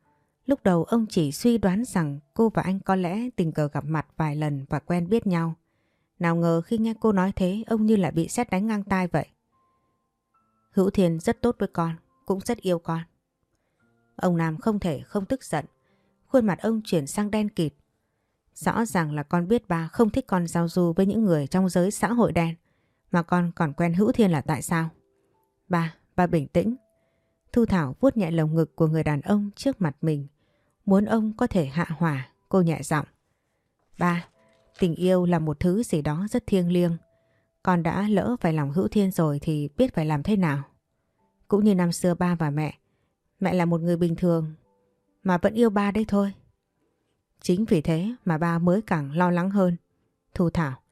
Lúc đầu ông chỉ suy đoán rằng cô và anh có lẽ tình cờ gặp mặt vài lần và quen biết nhau. Nào ngờ khi nghe cô nói thế ông như là bị xét đánh ngang tai vậy. Hữu Thiên rất tốt với con, cũng rất yêu con. Ông Nam không thể không tức giận. Khuôn mặt ông chuyển sang đen kịt. Rõ ràng là con biết ba không thích con giao du với những người trong giới xã hội đen. Mà con còn quen Hữu Thiên là tại sao? Ba, ba bình tĩnh. Thu Thảo vuốt nhẹ lồng ngực của người đàn ông trước mặt mình. Muốn ông có thể hạ hỏa, cô nhẹ giọng. Ba, tình yêu là một thứ gì đó rất thiêng liêng. Con đã lỡ phải lòng hữu thiên rồi thì biết phải làm thế nào. Cũng như năm xưa ba và mẹ. Mẹ là một người bình thường mà vẫn yêu ba đấy thôi. Chính vì thế mà ba mới càng lo lắng hơn. Thu Thảo,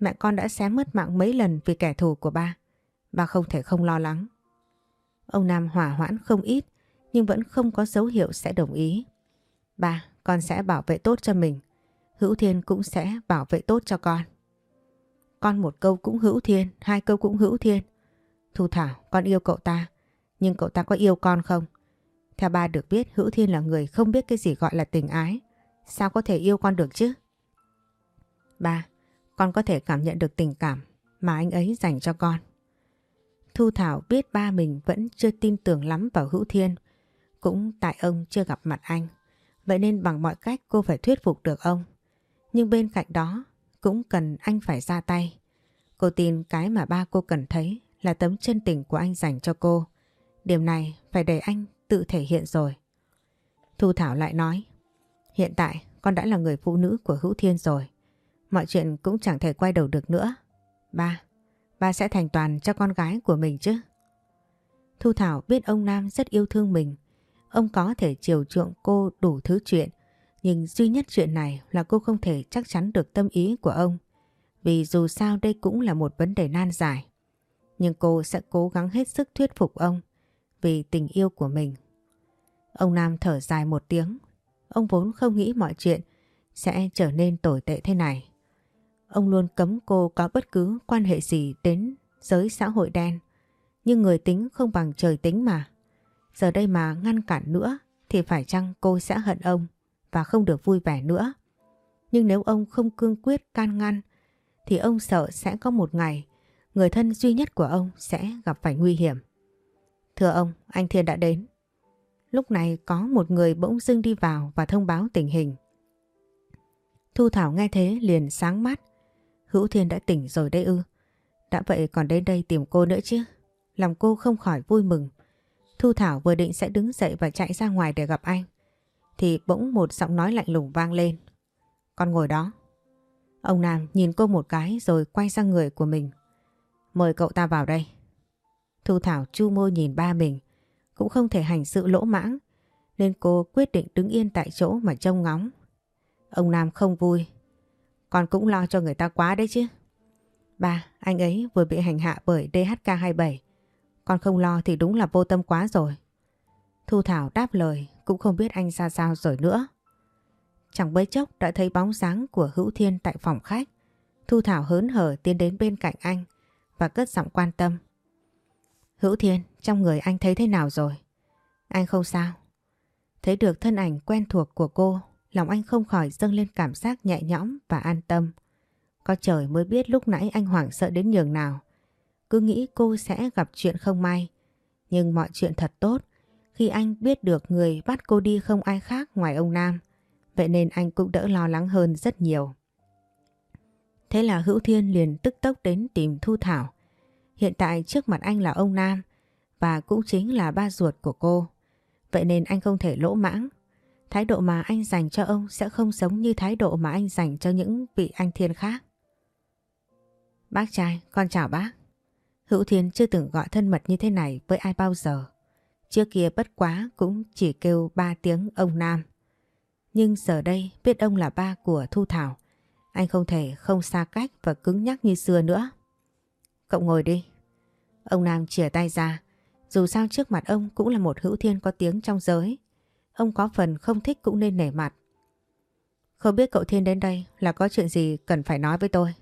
mẹ con đã xé mất mạng mấy lần vì kẻ thù của ba. Ba không thể không lo lắng. Ông Nam hỏa hoãn không ít nhưng vẫn không có dấu hiệu sẽ đồng ý. Ba, con sẽ bảo vệ tốt cho mình. Hữu Thiên cũng sẽ bảo vệ tốt cho con. Con một câu cũng hữu thiên, hai câu cũng hữu thiên. Thu Thảo, con yêu cậu ta, nhưng cậu ta có yêu con không? Theo ba được biết Hữu Thiên là người không biết cái gì gọi là tình ái. Sao có thể yêu con được chứ? Ba, con có thể cảm nhận được tình cảm mà anh ấy dành cho con. Thu Thảo biết ba mình vẫn chưa tin tưởng lắm vào Hữu Thiên. Cũng tại ông chưa gặp mặt anh. Vậy nên bằng mọi cách cô phải thuyết phục được ông. Nhưng bên cạnh đó cũng cần anh phải ra tay. Cô tin cái mà ba cô cần thấy là tấm chân tình của anh dành cho cô. Điểm này phải để anh tự thể hiện rồi. Thu Thảo lại nói, hiện tại con đã là người phụ nữ của Hữu Thiên rồi. Mọi chuyện cũng chẳng thể quay đầu được nữa. Ba, ba sẽ thành toàn cho con gái của mình chứ. Thu Thảo biết ông Nam rất yêu thương mình. Ông có thể chiều chuộng cô đủ thứ chuyện. Nhưng duy nhất chuyện này là cô không thể chắc chắn được tâm ý của ông. Vì dù sao đây cũng là một vấn đề nan giải. Nhưng cô sẽ cố gắng hết sức thuyết phục ông vì tình yêu của mình. Ông Nam thở dài một tiếng. Ông vốn không nghĩ mọi chuyện sẽ trở nên tồi tệ thế này. Ông luôn cấm cô có bất cứ quan hệ gì đến giới xã hội đen. Nhưng người tính không bằng trời tính mà. Giờ đây mà ngăn cản nữa thì phải chăng cô sẽ hận ông và không được vui vẻ nữa. Nhưng nếu ông không cương quyết can ngăn thì ông sợ sẽ có một ngày người thân duy nhất của ông sẽ gặp phải nguy hiểm. Thưa ông, anh Thiên đã đến. Lúc này có một người bỗng dưng đi vào và thông báo tình hình. Thu Thảo nghe thế liền sáng mắt. Hữu Thiên đã tỉnh rồi đây ư. Đã vậy còn đến đây tìm cô nữa chứ. Lòng cô không khỏi vui mừng. Thu Thảo vừa định sẽ đứng dậy và chạy ra ngoài để gặp anh. Thì bỗng một giọng nói lạnh lùng vang lên. Con ngồi đó. Ông Nam nhìn cô một cái rồi quay sang người của mình. Mời cậu ta vào đây. Thu Thảo chu môi nhìn ba mình, cũng không thể hành sự lỗ mãng, nên cô quyết định đứng yên tại chỗ mà trông ngóng. Ông Nam không vui. Con cũng lo cho người ta quá đấy chứ. Ba, anh ấy vừa bị hành hạ bởi DHK27. Con không lo thì đúng là vô tâm quá rồi. Thu Thảo đáp lời cũng không biết anh ra sao rồi nữa. Chẳng bấy chốc đã thấy bóng dáng của Hữu Thiên tại phòng khách. Thu Thảo hớn hở tiến đến bên cạnh anh và cất giọng quan tâm. Hữu Thiên, trong người anh thấy thế nào rồi? Anh không sao. Thấy được thân ảnh quen thuộc của cô, lòng anh không khỏi dâng lên cảm giác nhẹ nhõm và an tâm. Có trời mới biết lúc nãy anh hoảng sợ đến nhường nào. Cứ nghĩ cô sẽ gặp chuyện không may. Nhưng mọi chuyện thật tốt khi anh biết được người bắt cô đi không ai khác ngoài ông Nam. Vậy nên anh cũng đỡ lo lắng hơn rất nhiều. Thế là Hữu Thiên liền tức tốc đến tìm Thu Thảo. Hiện tại trước mặt anh là ông Nam và cũng chính là ba ruột của cô. Vậy nên anh không thể lỗ mãng. Thái độ mà anh dành cho ông sẽ không giống như thái độ mà anh dành cho những vị anh Thiên khác. Bác trai, con chào bác. Hữu Thiên chưa từng gọi thân mật như thế này với ai bao giờ. Trước kia bất quá cũng chỉ kêu ba tiếng ông Nam. Nhưng giờ đây biết ông là ba của Thu Thảo. Anh không thể không xa cách và cứng nhắc như xưa nữa. Cậu ngồi đi. Ông Nam chìa tay ra. Dù sao trước mặt ông cũng là một hữu thiên có tiếng trong giới. Ông có phần không thích cũng nên nể mặt. Không biết cậu Thiên đến đây là có chuyện gì cần phải nói với tôi.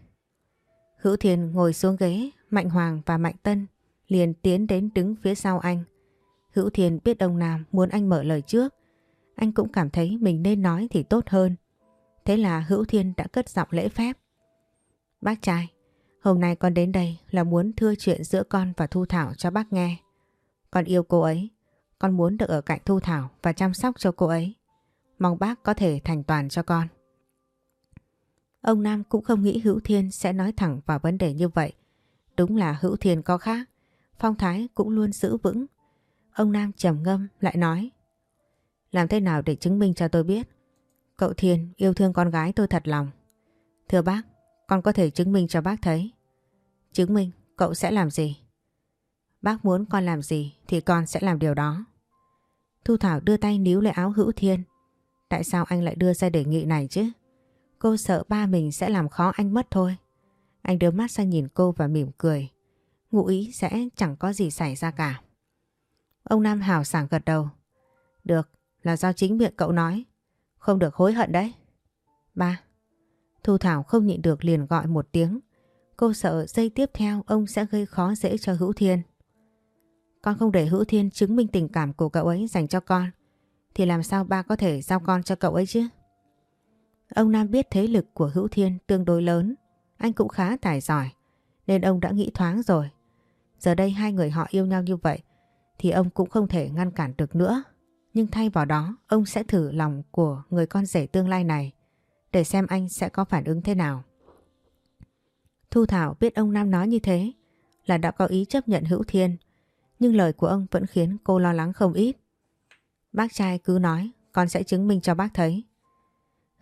Hữu Thiên ngồi xuống ghế, Mạnh Hoàng và Mạnh Tân liền tiến đến đứng phía sau anh. Hữu Thiên biết ông Nam muốn anh mở lời trước. Anh cũng cảm thấy mình nên nói thì tốt hơn. Thế là Hữu Thiên đã cất giọng lễ phép. Bác trai, hôm nay con đến đây là muốn thưa chuyện giữa con và Thu Thảo cho bác nghe. Con yêu cô ấy, con muốn được ở cạnh Thu Thảo và chăm sóc cho cô ấy. Mong bác có thể thành toàn cho con. Ông Nam cũng không nghĩ Hữu Thiên sẽ nói thẳng vào vấn đề như vậy. Đúng là Hữu Thiên có khác, phong thái cũng luôn giữ vững. Ông Nam trầm ngâm lại nói Làm thế nào để chứng minh cho tôi biết Cậu Thiên yêu thương con gái tôi thật lòng Thưa bác, con có thể chứng minh cho bác thấy Chứng minh cậu sẽ làm gì? Bác muốn con làm gì thì con sẽ làm điều đó. Thu Thảo đưa tay níu lại áo hữu thiên. Tại sao anh lại đưa ra đề nghị này chứ? Cô sợ ba mình sẽ làm khó anh mất thôi. Anh đưa mắt sang nhìn cô và mỉm cười. Ngụ ý sẽ chẳng có gì xảy ra cả. Ông Nam hào sảng gật đầu. Được, là do chính miệng cậu nói. Không được hối hận đấy. Ba. Thu Thảo không nhịn được liền gọi một tiếng. Cô sợ giây tiếp theo ông sẽ gây khó dễ cho Hữu Thiên. Con không để Hữu Thiên chứng minh tình cảm của cậu ấy dành cho con. Thì làm sao ba có thể giao con cho cậu ấy chứ? Ông Nam biết thế lực của Hữu Thiên tương đối lớn. Anh cũng khá tài giỏi. Nên ông đã nghĩ thoáng rồi. Giờ đây hai người họ yêu nhau như vậy. Thì ông cũng không thể ngăn cản được nữa. Nhưng thay vào đó ông sẽ thử lòng của người con rể tương lai này. Để xem anh sẽ có phản ứng thế nào. Thu Thảo biết ông Nam nói như thế là đã có ý chấp nhận Hữu Thiên nhưng lời của ông vẫn khiến cô lo lắng không ít. Bác trai cứ nói, con sẽ chứng minh cho bác thấy.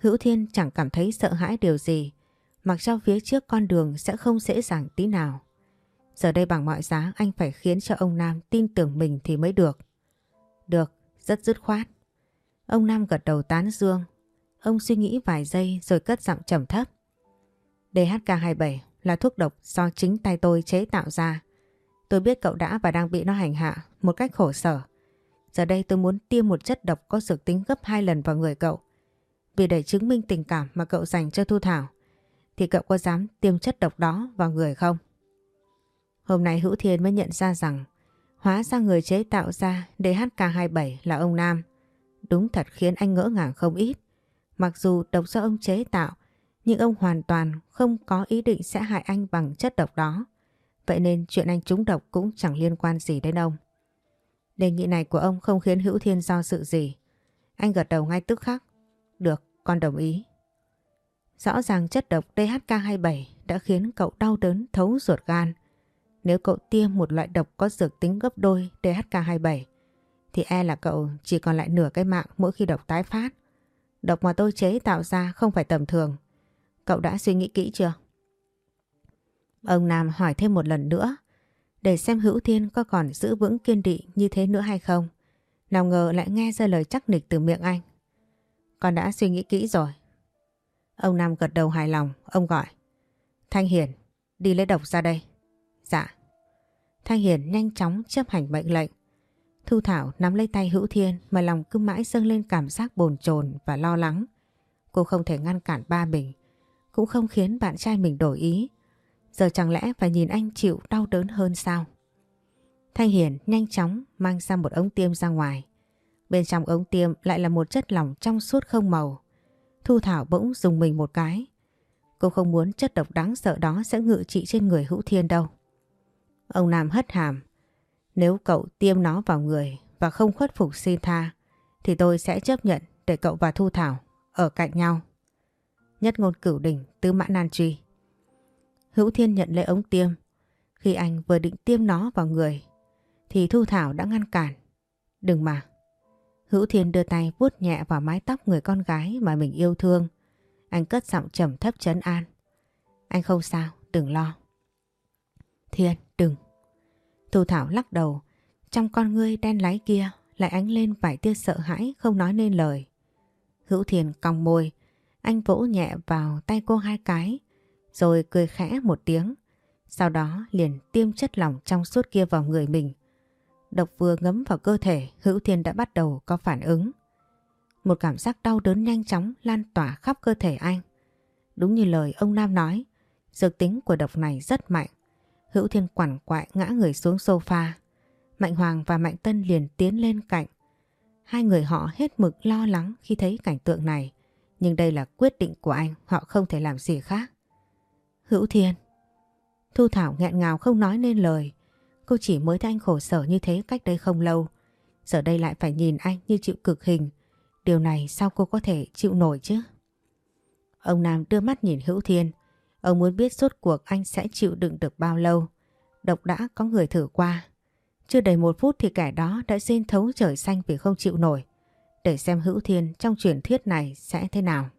Hữu Thiên chẳng cảm thấy sợ hãi điều gì, mặc cho phía trước con đường sẽ không dễ dàng tí nào. Giờ đây bằng mọi giá anh phải khiến cho ông Nam tin tưởng mình thì mới được. Được, rất dứt khoát. Ông Nam gật đầu tán dương. Ông suy nghĩ vài giây rồi cất giọng trầm thấp. DHK27 là thuốc độc do chính tay tôi chế tạo ra. Tôi biết cậu đã và đang bị nó hành hạ một cách khổ sở. Giờ đây tôi muốn tiêm một chất độc có dược tính gấp hai lần vào người cậu. Vì để chứng minh tình cảm mà cậu dành cho Thu Thảo, thì cậu có dám tiêm chất độc đó vào người không? Hôm nay Hữu Thiên mới nhận ra rằng hóa ra người chế tạo ra DHK27 là ông Nam. Đúng thật khiến anh ngỡ ngàng không ít. Mặc dù độc do ông chế tạo, nhưng ông hoàn toàn không có ý định sẽ hại anh bằng chất độc đó. Vậy nên chuyện anh trúng độc cũng chẳng liên quan gì đến ông. Đề nghị này của ông không khiến Hữu Thiên do sự gì. Anh gật đầu ngay tức khắc. Được, con đồng ý. Rõ ràng chất độc DHK27 đã khiến cậu đau đớn thấu ruột gan. Nếu cậu tiêm một loại độc có dược tính gấp đôi DHK27 thì e là cậu chỉ còn lại nửa cái mạng mỗi khi độc tái phát. Độc mà tôi chế tạo ra không phải tầm thường. Cậu đã suy nghĩ kỹ chưa? Ông Nam hỏi thêm một lần nữa. để xem Hữu Thiên có còn giữ vững kiên định như thế nữa hay không. Nào ngờ lại nghe ra lời chắc nịch từ miệng anh. Con đã suy nghĩ kỹ rồi. Ông Nam gật đầu hài lòng, ông gọi. Thanh Hiền, đi lấy độc ra đây. Dạ. Thanh Hiền nhanh chóng chấp hành mệnh lệnh. Thu Thảo nắm lấy tay Hữu Thiên mà lòng cứ mãi dâng lên cảm giác bồn chồn và lo lắng. Cô không thể ngăn cản ba mình, cũng không khiến bạn trai mình đổi ý. Giờ chẳng lẽ phải nhìn anh chịu đau đớn hơn sao? Thanh Hiền nhanh chóng mang ra một ống tiêm ra ngoài. Bên trong ống tiêm lại là một chất lỏng trong suốt không màu. Thu Thảo bỗng dùng mình một cái. Cô không muốn chất độc đáng sợ đó sẽ ngự trị trên người Hữu Thiên đâu. Ông Nam hất hàm. Nếu cậu tiêm nó vào người và không khuất phục xin tha, thì tôi sẽ chấp nhận để cậu và Thu Thảo ở cạnh nhau. Nhất ngôn cửu đỉnh tứ mã nan truy. Hữu Thiên nhận lấy ống tiêm. Khi anh vừa định tiêm nó vào người, thì Thu Thảo đã ngăn cản. Đừng mà. Hữu Thiên đưa tay vuốt nhẹ vào mái tóc người con gái mà mình yêu thương. Anh cất giọng trầm thấp chấn an. Anh không sao, đừng lo. Thiên, đừng. Thu Thảo lắc đầu. Trong con ngươi đen láy kia lại ánh lên vài tia sợ hãi không nói nên lời. Hữu Thiên cong môi. Anh vỗ nhẹ vào tay cô hai cái rồi cười khẽ một tiếng. Sau đó liền tiêm chất lỏng trong suốt kia vào người mình. Độc vừa ngấm vào cơ thể, Hữu Thiên đã bắt đầu có phản ứng. Một cảm giác đau đớn nhanh chóng lan tỏa khắp cơ thể anh. Đúng như lời ông Nam nói, dược tính của độc này rất mạnh. Hữu Thiên quằn quại ngã người xuống sofa. Mạnh Hoàng và Mạnh Tân liền tiến lên cạnh. Hai người họ hết mực lo lắng khi thấy cảnh tượng này. Nhưng đây là quyết định của anh, họ không thể làm gì khác. Hữu Thiên Thu Thảo nghẹn ngào không nói nên lời. Cô chỉ mới thấy anh khổ sở như thế cách đây không lâu. Giờ đây lại phải nhìn anh như chịu cực hình. Điều này sao cô có thể chịu nổi chứ? Ông Nam đưa mắt nhìn Hữu Thiên. Ông muốn biết suốt cuộc anh sẽ chịu đựng được bao lâu. Độc đã có người thử qua. Chưa đầy một phút thì kẻ đó đã xin thấu trời xanh vì không chịu nổi. Để xem Hữu Thiên trong truyền thuyết này sẽ thế nào.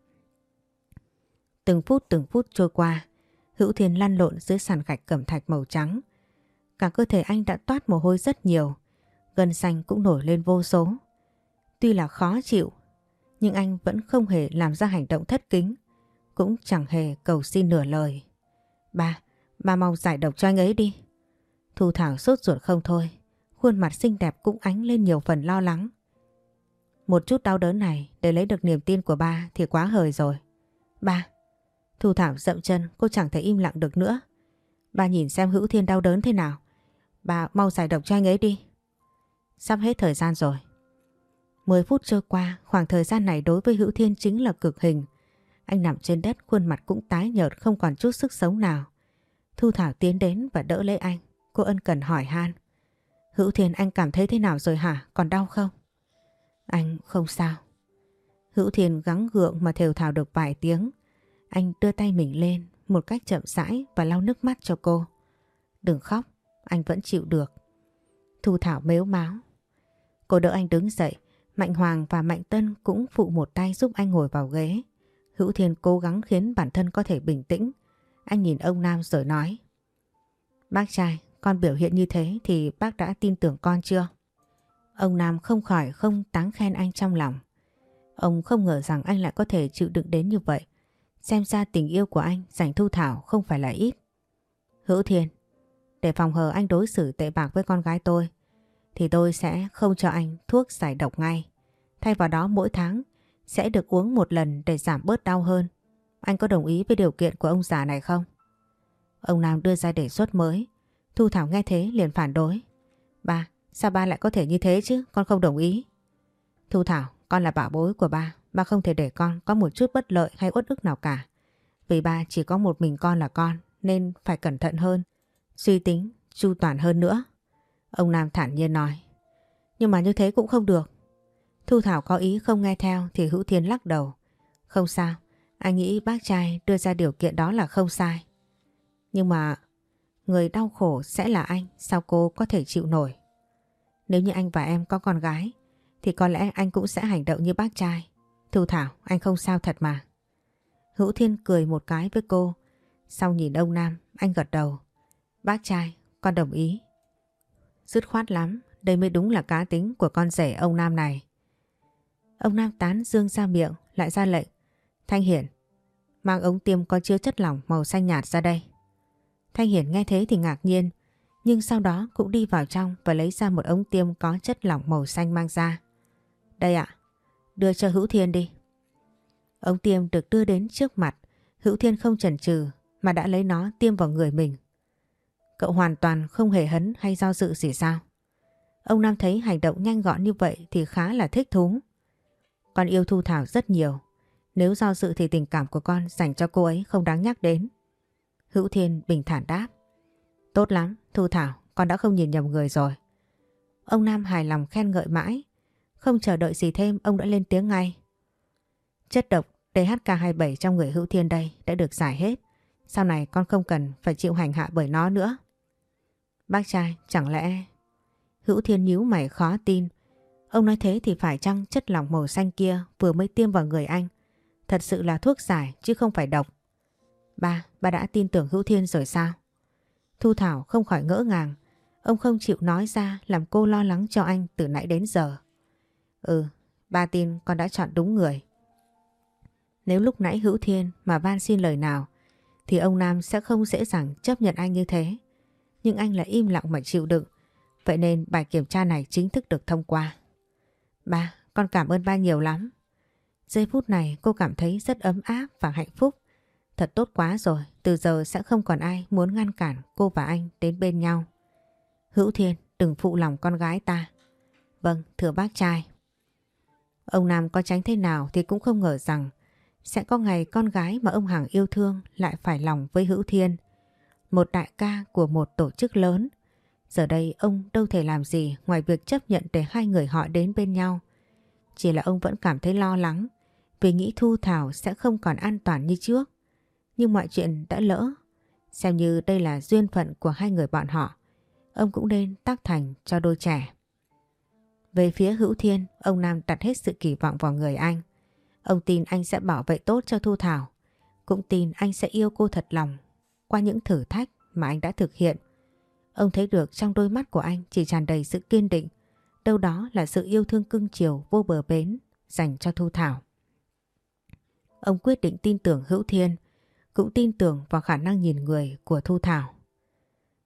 Từng phút từng phút trôi qua, Hữu Thiên lăn lộn dưới sàn gạch cẩm thạch màu trắng. Cả cơ thể anh đã toát mồ hôi rất nhiều, gân xanh cũng nổi lên vô số. Tuy là khó chịu, nhưng anh vẫn không hề làm ra hành động thất kính, cũng chẳng hề cầu xin nửa lời. Ba, ba mau giải độc cho anh ấy đi. Thu Thảo sốt ruột không thôi, khuôn mặt xinh đẹp cũng ánh lên nhiều phần lo lắng. Một chút đau đớn này để lấy được niềm tin của ba thì quá hời rồi. Ba, Thu Thảo dậm chân cô chẳng thể im lặng được nữa. Ba nhìn xem Hữu Thiên đau đớn thế nào. Bà mau giải độc cho anh ấy đi. Sắp hết thời gian rồi. 10 phút trôi qua, khoảng thời gian này đối với Hữu Thiên chính là cực hình. Anh nằm trên đất, khuôn mặt cũng tái nhợt không còn chút sức sống nào. Thu Thảo tiến đến và đỡ lấy anh. Cô ân cần hỏi han. Hữu Thiên anh cảm thấy thế nào rồi hả? Còn đau không? Anh không sao. Hữu Thiên gắng gượng mà thều thào được vài tiếng. Anh đưa tay mình lên một cách chậm rãi và lau nước mắt cho cô. Đừng khóc, anh vẫn chịu được. Thu Thảo mếu máo. Cô đỡ anh đứng dậy, Mạnh Hoàng và Mạnh Tân cũng phụ một tay giúp anh ngồi vào ghế. Hữu Thiên cố gắng khiến bản thân có thể bình tĩnh. Anh nhìn ông Nam rồi nói. Bác trai, con biểu hiện như thế thì bác đã tin tưởng con chưa? Ông Nam không khỏi không tán khen anh trong lòng. Ông không ngờ rằng anh lại có thể chịu đựng đến như vậy. Xem ra tình yêu của anh dành Thu Thảo không phải là ít. Hữu Thiên, để phòng hờ anh đối xử tệ bạc với con gái tôi, thì tôi sẽ không cho anh thuốc giải độc ngay. Thay vào đó mỗi tháng sẽ được uống một lần để giảm bớt đau hơn. Anh có đồng ý với điều kiện của ông già này không? Ông Nam đưa ra đề xuất mới. Thu Thảo nghe thế liền phản đối. Ba, sao ba lại có thể như thế chứ? Con không đồng ý. Thu Thảo, con là bảo bối của ba. Ba không thể để con có một chút bất lợi hay uất ức nào cả. Vì ba chỉ có một mình con là con nên phải cẩn thận hơn, suy tính, chu toàn hơn nữa. Ông Nam thản nhiên nói. Nhưng mà như thế cũng không được. Thu Thảo có ý không nghe theo thì Hữu Thiên lắc đầu. Không sao, anh nghĩ bác trai đưa ra điều kiện đó là không sai. Nhưng mà người đau khổ sẽ là anh, sao cô có thể chịu nổi? Nếu như anh và em có con gái thì có lẽ anh cũng sẽ hành động như bác trai. Thu Thảo, anh không sao thật mà. Hữu Thiên cười một cái với cô. Sau nhìn ông Nam, anh gật đầu. Bác trai, con đồng ý, dứt khoát lắm, đây mới đúng là cá tính của con rể ông Nam này. Ông Nam tán dương ra miệng, lại ra lệnh. Thanh Hiển, mang ống tiêm có chứa chất lỏng màu xanh nhạt ra đây. Thanh Hiển nghe thế thì ngạc nhiên, nhưng sau đó cũng đi vào trong và lấy ra một ống tiêm có chất lỏng màu xanh mang ra. Đây ạ, đưa cho Hữu Thiên đi. Ống tiêm được đưa đến trước mặt, Hữu Thiên không chần chừ mà đã lấy nó tiêm vào người mình. Cậu hoàn toàn không hề hấn hay do dự gì sao. Ông Nam thấy hành động nhanh gọn như vậy thì khá là thích thú. Con yêu Thu Thảo rất nhiều. Nếu do dự thì tình cảm của con dành cho cô ấy không đáng nhắc đến. Hữu Thiên bình thản đáp. Tốt lắm, Thu Thảo, con đã không nhìn nhầm người rồi. Ông Nam hài lòng khen ngợi mãi. Không chờ đợi gì thêm, ông đã lên tiếng ngay. Chất độc DHK27 trong người Hữu Thiên đây đã được giải hết. Sau này con không cần phải chịu hành hạ bởi nó nữa. Bác trai, chẳng lẽ... Hữu Thiên nhíu mày khó tin. Ông nói thế thì phải chăng chất lỏng màu xanh kia vừa mới tiêm vào người anh. Thật sự là thuốc giải chứ không phải độc. Ba, ba đã tin tưởng Hữu Thiên rồi sao? Thu Thảo không khỏi ngỡ ngàng. Ông không chịu nói ra làm cô lo lắng cho anh từ nãy đến giờ. Ừ, ba tin con đã chọn đúng người. Nếu lúc nãy Hữu Thiên mà van xin lời nào thì ông Nam sẽ không dễ dàng chấp nhận anh như thế. Nhưng anh lại im lặng mà chịu đựng. Vậy nên bài kiểm tra này chính thức được thông qua. Ba, con cảm ơn ba nhiều lắm. Giây phút này cô cảm thấy rất ấm áp và hạnh phúc. Thật tốt quá rồi, từ giờ sẽ không còn ai muốn ngăn cản cô và anh đến bên nhau. Hữu Thiên, đừng phụ lòng con gái ta. Vâng, thưa bác trai. Ông Nam có tránh thế nào thì cũng không ngờ rằng sẽ có ngày con gái mà ông Hằng yêu thương lại phải lòng với Hữu Thiên. Một đại ca của một tổ chức lớn. Giờ đây ông đâu thể làm gì ngoài việc chấp nhận để hai người họ đến bên nhau. Chỉ là ông vẫn cảm thấy lo lắng vì nghĩ Thu Thảo sẽ không còn an toàn như trước. Nhưng mọi chuyện đã lỡ. Xem như đây là duyên phận của hai người bọn họ. Ông cũng nên tác thành cho đôi trẻ. Về phía Hữu Thiên, ông Nam đặt hết sự kỳ vọng vào người anh. Ông tin anh sẽ bảo vệ tốt cho Thu Thảo. Cũng tin anh sẽ yêu cô thật lòng qua những thử thách mà anh đã thực hiện. Ông thấy được trong đôi mắt của anh chỉ tràn đầy sự kiên định, đâu đó là sự yêu thương cưng chiều vô bờ bến dành cho Thu Thảo. Ông quyết định tin tưởng Hữu Thiên, cũng tin tưởng vào khả năng nhìn người của Thu Thảo.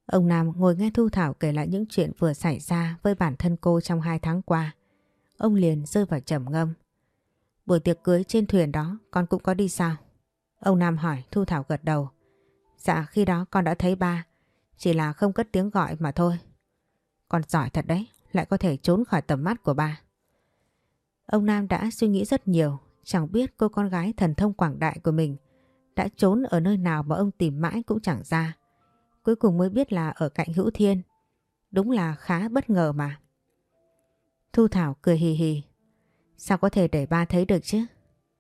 Ông Nam ngồi nghe Thu Thảo kể lại những chuyện vừa xảy ra với bản thân cô trong hai tháng qua. Ông liền rơi vào trầm ngâm. Buổi tiệc cưới trên thuyền đó con cũng có đi sao? Ông Nam hỏi Thu Thảo gật đầu. Dạ khi đó con đã thấy ba, chỉ là không cất tiếng gọi mà thôi. Con giỏi thật đấy, lại có thể trốn khỏi tầm mắt của ba. Ông Nam đã suy nghĩ rất nhiều, chẳng biết cô con gái thần thông quảng đại của mình đã trốn ở nơi nào mà ông tìm mãi cũng chẳng ra. Cuối cùng mới biết là ở cạnh Hữu Thiên. Đúng là khá bất ngờ mà. Thu Thảo cười hì hì. Sao có thể để ba thấy được chứ?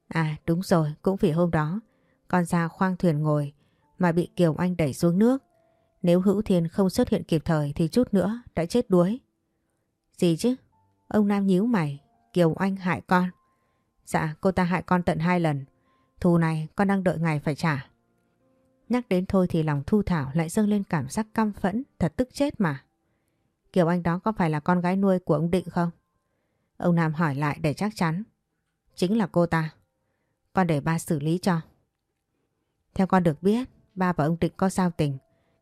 À đúng rồi, cũng vì hôm đó con ra khoang thuyền ngồi mà bị Kiều Anh đẩy xuống nước. Nếu Hữu Thiên không xuất hiện kịp thời thì chút nữa đã chết đuối. Gì chứ? Ông Nam nhíu mày, Kiều Anh hại con. Dạ, cô ta hại con tận hai lần. Thù này con đang đợi ngày phải trả. Nhắc đến thôi thì lòng Thu Thảo lại dâng lên cảm giác căm phẫn, thật tức chết mà. Kiều Anh đó có phải là con gái nuôi của ông Định không? Ông Nam hỏi lại để chắc chắn. Chính là cô ta. Con để ba xử lý cho. Theo con được biết, ba và ông Định có giao tình.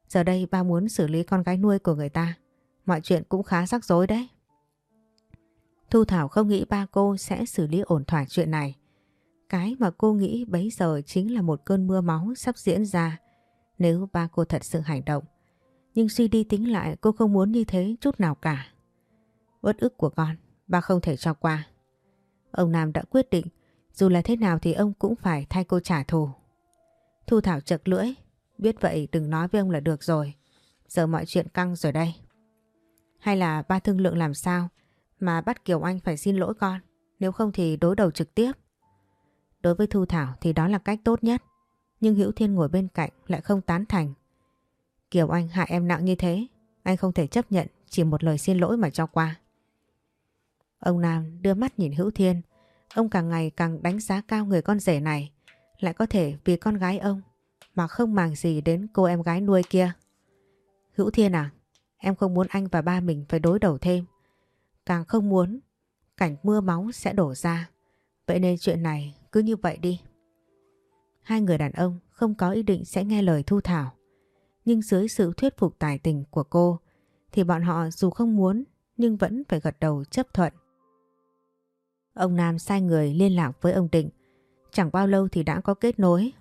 Giờ đây ba muốn xử lý con gái nuôi của người ta. Mọi chuyện cũng khá rắc rối đấy. Thu Thảo không nghĩ ba cô sẽ xử lý ổn thỏa chuyện này. Cái mà cô nghĩ bấy giờ chính là một cơn mưa máu sắp diễn ra nếu ba cô thật sự hành động. Nhưng suy đi tính lại cô không muốn như thế chút nào cả. Uất ức của con, ba không thể cho qua. Ông Nam đã quyết định dù là thế nào thì ông cũng phải thay cô trả thù. Thu Thảo chật lưỡi, biết vậy đừng nói với ông là được rồi. Giờ mọi chuyện căng rồi đây. Hay là ba thương lượng làm sao mà bắt Kiều Anh phải xin lỗi con, nếu không thì đối đầu trực tiếp. Đối với Thu Thảo thì đó là cách tốt nhất. Nhưng Hữu Thiên ngồi bên cạnh lại không tán thành. Kiều Anh hại em nặng như thế, anh không thể chấp nhận chỉ một lời xin lỗi mà cho qua. Ông Nam đưa mắt nhìn Hữu Thiên, ông càng ngày càng đánh giá cao người con rể này, lại có thể vì con gái ông mà không màng gì đến cô em gái nuôi kia. Hữu Thiên à, em không muốn anh và ba mình phải đối đầu thêm. Càng không muốn cảnh mưa máu sẽ đổ ra. Vậy nên chuyện này cứ như vậy đi. Hai người đàn ông không có ý định sẽ nghe lời Thu Thảo. Nhưng dưới sự thuyết phục tài tình của cô thì bọn họ dù không muốn nhưng vẫn phải gật đầu chấp thuận. Ông Nam sai người liên lạc với ông Định. Chẳng bao lâu thì đã có kết nối.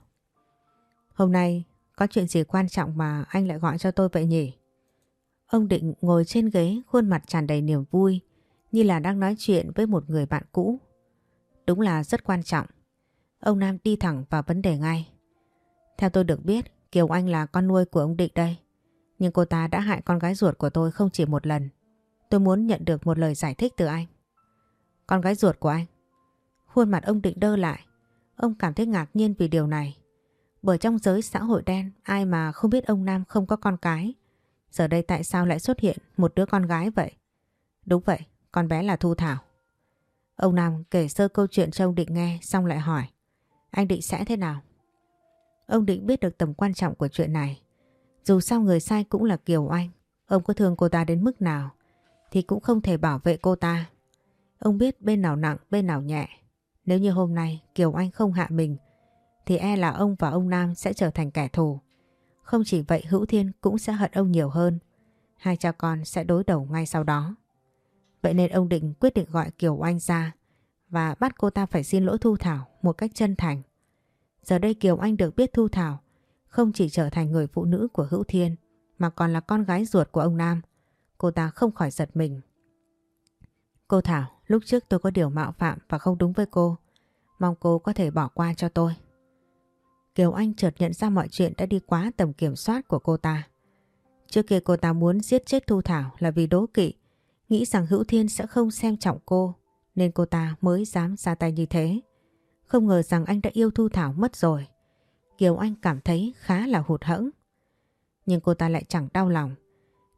Hôm nay có chuyện gì quan trọng mà anh lại gọi cho tôi vậy nhỉ? Ông Định ngồi trên ghế khuôn mặt tràn đầy niềm vui như là đang nói chuyện với một người bạn cũ. Đúng là rất quan trọng. Ông Nam đi thẳng vào vấn đề ngay. Theo tôi được biết, Kiều Anh là con nuôi của ông Định đây. Nhưng cô ta đã hại con gái ruột của tôi không chỉ một lần. Tôi muốn nhận được một lời giải thích từ anh. Con gái ruột của anh. Khuôn mặt ông Định đơ lại. Ông cảm thấy ngạc nhiên vì điều này. Bởi trong giới xã hội đen, ai mà không biết ông Nam không có con cái. Giờ đây tại sao lại xuất hiện một đứa con gái vậy? Đúng vậy, con bé là Thu Thảo. Ông Nam kể sơ câu chuyện cho ông Định nghe xong lại hỏi. Anh Định sẽ thế nào? Ông Định biết được tầm quan trọng của chuyện này. Dù sao người sai cũng là Kiều Anh. Ông có thương cô ta đến mức nào thì cũng không thể bảo vệ cô ta. Ông biết bên nào nặng bên nào nhẹ. Nếu như hôm nay Kiều Anh không hạ mình thì e là ông và ông Nam sẽ trở thành kẻ thù. Không chỉ vậy Hữu Thiên cũng sẽ hận ông nhiều hơn. Hai cha con sẽ đối đầu ngay sau đó. Vậy nên ông định quyết định gọi Kiều Anh ra và bắt cô ta phải xin lỗi Thu Thảo một cách chân thành. Giờ đây Kiều Anh được biết Thu Thảo không chỉ trở thành người phụ nữ của Hữu Thiên mà còn là con gái ruột của ông Nam. Cô ta không khỏi giật mình. Cô Thảo, lúc trước tôi có điều mạo phạm và không đúng với cô. Mong cô có thể bỏ qua cho tôi. Kiều Anh chợt nhận ra mọi chuyện đã đi quá tầm kiểm soát của cô ta. Trước kia cô ta muốn giết chết Thu Thảo là vì đố kỵ, nghĩ rằng Hữu Thiên sẽ không xem trọng cô, nên cô ta mới dám ra tay như thế. Không ngờ rằng anh đã yêu Thu Thảo mất rồi. Kiều Anh cảm thấy khá là hụt hẫng. Nhưng cô ta lại chẳng đau lòng.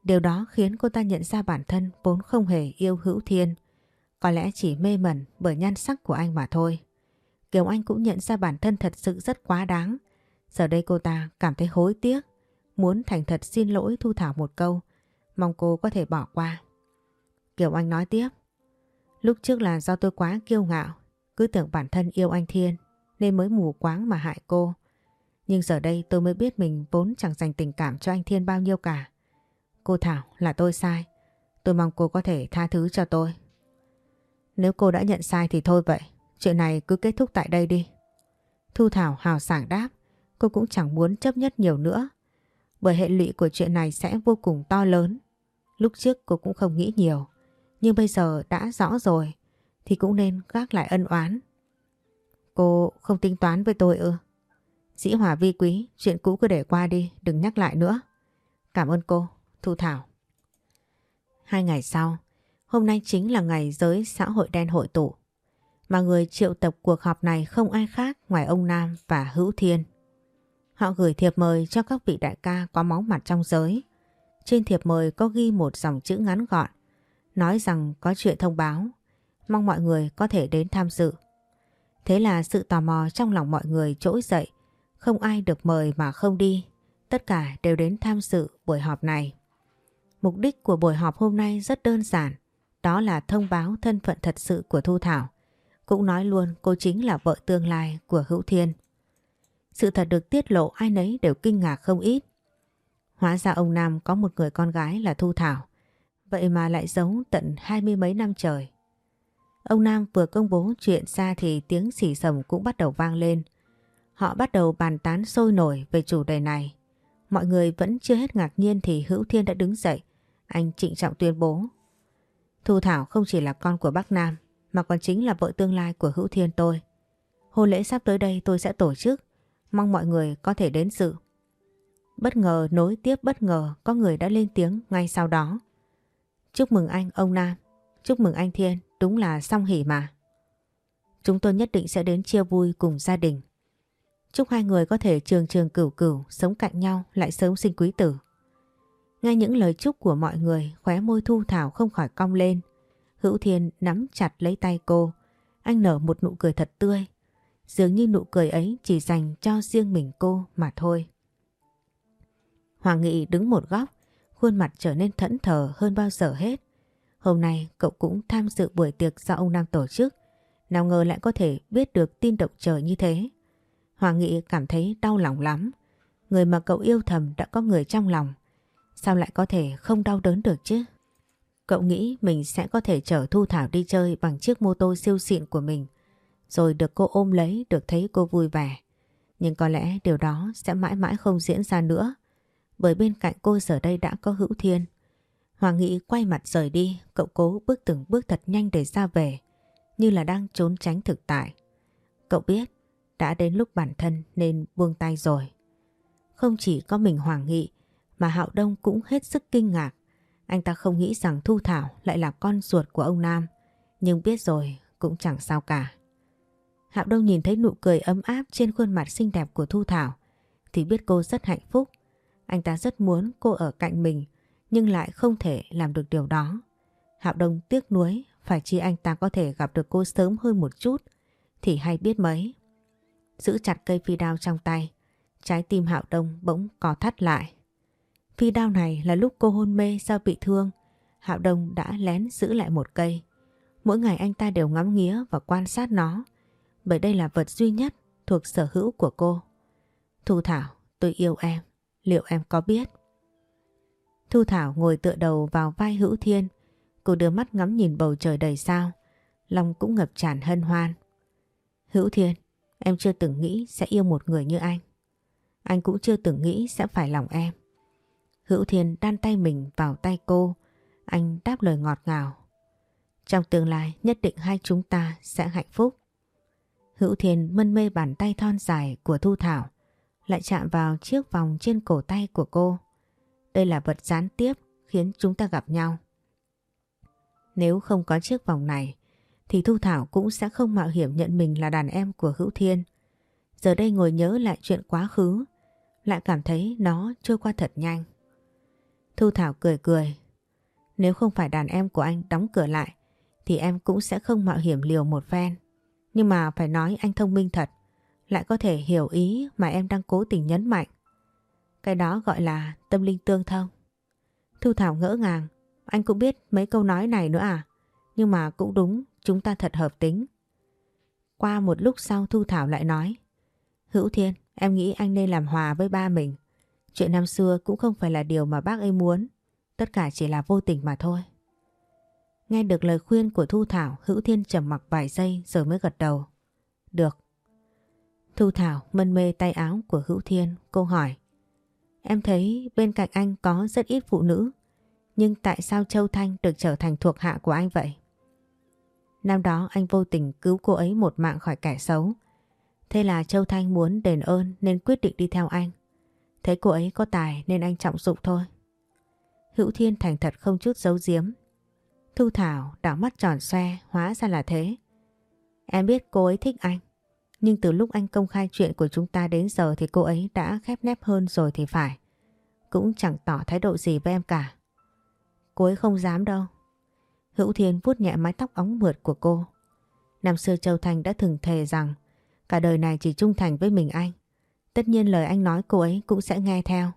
Điều đó khiến cô ta nhận ra bản thân vốn không hề yêu Hữu Thiên. Có lẽ chỉ mê mẩn bởi nhan sắc của anh mà thôi. Kiều Anh cũng nhận ra bản thân thật sự rất quá đáng. Giờ đây cô ta cảm thấy hối tiếc, muốn thành thật xin lỗi Thu Thảo một câu, mong cô có thể bỏ qua. Kiều Anh nói tiếp, lúc trước là do tôi quá kiêu ngạo, cứ tưởng bản thân yêu anh Thiên nên mới mù quáng mà hại cô. Nhưng giờ đây tôi mới biết mình vốn chẳng dành tình cảm cho anh Thiên bao nhiêu cả. Cô Thảo là tôi sai, tôi mong cô có thể tha thứ cho tôi. Nếu cô đã nhận sai thì thôi vậy, Chuyện này cứ kết thúc tại đây đi. Thu Thảo hào sảng đáp, cô cũng chẳng muốn chấp nhất nhiều nữa. Bởi hệ lụy của chuyện này sẽ vô cùng to lớn. Lúc trước cô cũng không nghĩ nhiều. Nhưng bây giờ đã rõ rồi, thì cũng nên gác lại ân oán. Cô không tính toán với tôi ư? Dĩ hòa vi quý, chuyện cũ cứ để qua đi, đừng nhắc lại nữa. Cảm ơn cô, Thu Thảo. Hai ngày sau, hôm nay chính là ngày giới xã hội đen hội tụ. Mà người triệu tập cuộc họp này không ai khác ngoài ông Nam và Hữu Thiên. Họ gửi thiệp mời cho các vị đại ca có máu mặt trong giới. Trên thiệp mời có ghi một dòng chữ ngắn gọn, nói rằng có chuyện thông báo, mong mọi người có thể đến tham dự. Thế là sự tò mò trong lòng mọi người trỗi dậy, không ai được mời mà không đi, tất cả đều đến tham dự buổi họp này. Mục đích của buổi họp hôm nay rất đơn giản, đó là thông báo thân phận thật sự của Thu Thảo. Cũng nói luôn cô chính là vợ tương lai của Hữu Thiên. Sự thật được tiết lộ, ai nấy đều kinh ngạc không ít. Hóa ra ông Nam có một người con gái là Thu Thảo. Vậy mà lại giấu tận hai mươi mấy năm trời. Ông Nam vừa công bố chuyện ra thì tiếng xỉ sầm cũng bắt đầu vang lên. Họ bắt đầu bàn tán sôi nổi về chủ đề này. Mọi người vẫn chưa hết ngạc nhiên thì Hữu Thiên đã đứng dậy. Anh trịnh trọng tuyên bố. Thu Thảo không chỉ là con của bắc Nam mà còn chính là vợ tương lai của Hữu Thiên tôi. Hôn lễ sắp tới đây tôi sẽ tổ chức, mong mọi người có thể đến dự. Bất ngờ nối tiếp bất ngờ có người đã lên tiếng ngay sau đó. Chúc mừng anh ông Nam, chúc mừng anh Thiên, đúng là song hỉ mà. Chúng tôi nhất định sẽ đến chia vui cùng gia đình. Chúc hai người có thể trường trường cửu cửu sống cạnh nhau lại sớm sinh quý tử. Nghe những lời chúc của mọi người khóe môi thu thảo không khỏi cong lên. Hữu Thiên nắm chặt lấy tay cô. Anh nở một nụ cười thật tươi. Dường như nụ cười ấy chỉ dành cho riêng mình cô mà thôi. Hoàng Nghị đứng một góc, khuôn mặt trở nên thẫn thờ hơn bao giờ hết. Hôm nay cậu cũng tham dự buổi tiệc do ông Nam tổ chức. Nào ngờ lại có thể biết được tin động trời như thế. Hoàng Nghị cảm thấy đau lòng lắm. Người mà cậu yêu thầm đã có người trong lòng. Sao lại có thể không đau đớn được chứ? Cậu nghĩ mình sẽ có thể chở Thu Thảo đi chơi bằng chiếc mô tô siêu xịn của mình. Rồi được cô ôm lấy, được thấy cô vui vẻ. Nhưng có lẽ điều đó sẽ mãi mãi không diễn ra nữa. Bởi bên cạnh cô giờ đây đã có hữu thiên. Hoàng Nghị quay mặt rời đi, cậu cố bước từng bước thật nhanh để ra về. Như là đang trốn tránh thực tại. Cậu biết đã đến lúc bản thân nên buông tay rồi. Không chỉ có mình Hoàng Nghị mà Hạo Đông cũng hết sức kinh ngạc. Anh ta không nghĩ rằng Thu Thảo lại là con ruột của ông Nam. Nhưng biết rồi cũng chẳng sao cả. Hạo Đông nhìn thấy nụ cười ấm áp trên khuôn mặt xinh đẹp của Thu Thảo thì biết cô rất hạnh phúc. Anh ta rất muốn cô ở cạnh mình nhưng lại không thể làm được điều đó. Hạo Đông tiếc nuối phải chi anh ta có thể gặp được cô sớm hơn một chút thì hay biết mấy. Giữ chặt cây phi đao trong tay, trái tim Hạo Đông bỗng có thắt lại. Phi đao này là lúc cô hôn mê do bị thương, Hạo Đông đã lén giữ lại một cây. Mỗi ngày anh ta đều ngắm nghía và quan sát nó, bởi đây là vật duy nhất thuộc sở hữu của cô. Thu Thảo, tôi yêu em, liệu em có biết? Thu Thảo ngồi tựa đầu vào vai Hữu Thiên, cô đưa mắt ngắm nhìn bầu trời đầy sao, lòng cũng ngập tràn hân hoan. Hữu Thiên, em chưa từng nghĩ sẽ yêu một người như anh. Anh cũng chưa từng nghĩ sẽ phải lòng em. Hữu Thiên đan tay mình vào tay cô, anh đáp lời ngọt ngào. Trong tương lai nhất định hai chúng ta sẽ hạnh phúc. Hữu Thiên mân mê bàn tay thon dài của Thu Thảo, lại chạm vào chiếc vòng trên cổ tay của cô. Đây là vật gián tiếp khiến chúng ta gặp nhau. Nếu không có chiếc vòng này, thì Thu Thảo cũng sẽ không mạo hiểm nhận mình là đàn em của Hữu Thiên. Giờ đây ngồi nhớ lại chuyện quá khứ, lại cảm thấy nó trôi qua thật nhanh. Thu Thảo cười cười. Nếu không phải đàn em của anh đóng cửa lại, thì em cũng sẽ không mạo hiểm liều một phen. Nhưng mà phải nói anh thông minh thật, lại có thể hiểu ý mà em đang cố tình nhấn mạnh. Cái đó gọi là tâm linh tương thông. Thu Thảo ngỡ ngàng, anh cũng biết mấy câu nói này nữa à? Nhưng mà cũng đúng, chúng ta thật hợp tính. Qua một lúc sau Thu Thảo lại nói, Hữu Thiên, em nghĩ anh nên làm hòa với ba mình. Chuyện năm xưa cũng không phải là điều mà bác ấy muốn, tất cả chỉ là vô tình mà thôi. Nghe được lời khuyên của Thu Thảo, Hữu Thiên trầm mặc vài giây rồi mới gật đầu. Được. Thu Thảo mân mê tay áo của Hữu Thiên, cô hỏi. Em thấy bên cạnh anh có rất ít phụ nữ, nhưng tại sao Châu Thanh được trở thành thuộc hạ của anh vậy? Năm đó anh vô tình cứu cô ấy một mạng khỏi kẻ xấu. Thế là Châu Thanh muốn đền ơn nên quyết định đi theo anh. Thấy cô ấy có tài nên anh trọng dụng thôi. Hữu Thiên thành thật không chút giấu giếm. Thu Thảo đảo mắt tròn xoe, hóa ra là thế. Em biết cô ấy thích anh. Nhưng từ lúc anh công khai chuyện của chúng ta đến giờ thì cô ấy đã khép nép hơn rồi thì phải. Cũng chẳng tỏ thái độ gì với em cả. Cô ấy không dám đâu. Hữu Thiên vuốt nhẹ mái tóc óng mượt của cô. Năm xưa Châu Thành đã từng thề rằng cả đời này chỉ trung thành với mình anh. Tất nhiên lời anh nói cô ấy cũng sẽ nghe theo.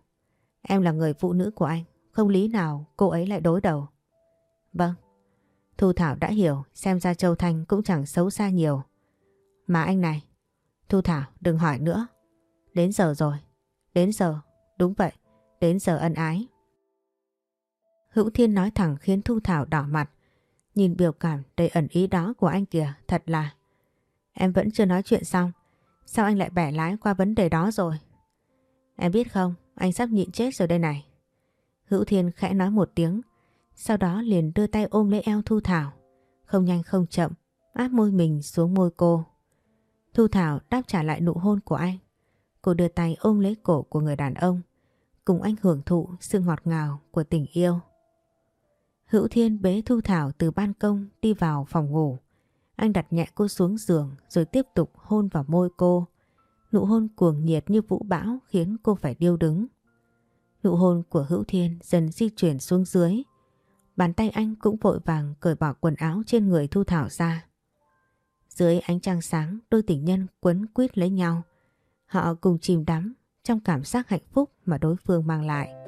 Em là người phụ nữ của anh, không lý nào cô ấy lại đối đầu. Vâng, Thu Thảo đã hiểu xem ra Châu Thanh cũng chẳng xấu xa nhiều. Mà anh này, Thu Thảo đừng hỏi nữa. Đến giờ rồi, đến giờ, đúng vậy, đến giờ ân ái. Hữu Thiên nói thẳng khiến Thu Thảo đỏ mặt. Nhìn biểu cảm đầy ẩn ý đó của anh kìa, thật là... Em vẫn chưa nói chuyện xong. Sao anh lại bẻ lái qua vấn đề đó rồi? Em biết không, anh sắp nhịn chết rồi đây này. Hữu Thiên khẽ nói một tiếng, sau đó liền đưa tay ôm lấy eo Thu Thảo. Không nhanh không chậm, áp môi mình xuống môi cô. Thu Thảo đáp trả lại nụ hôn của anh. Cô đưa tay ôm lấy cổ của người đàn ông, cùng anh hưởng thụ sự ngọt ngào của tình yêu. Hữu Thiên bế Thu Thảo từ ban công đi vào phòng ngủ. Anh đặt nhẹ cô xuống giường rồi tiếp tục hôn vào môi cô. Nụ hôn cuồng nhiệt như vũ bão khiến cô phải điêu đứng. Nụ hôn của Hữu Thiên dần di chuyển xuống dưới. Bàn tay anh cũng vội vàng cởi bỏ quần áo trên người Thu Thảo ra. Dưới ánh trăng sáng, đôi tình nhân quấn quýt lấy nhau. Họ cùng chìm đắm trong cảm giác hạnh phúc mà đối phương mang lại.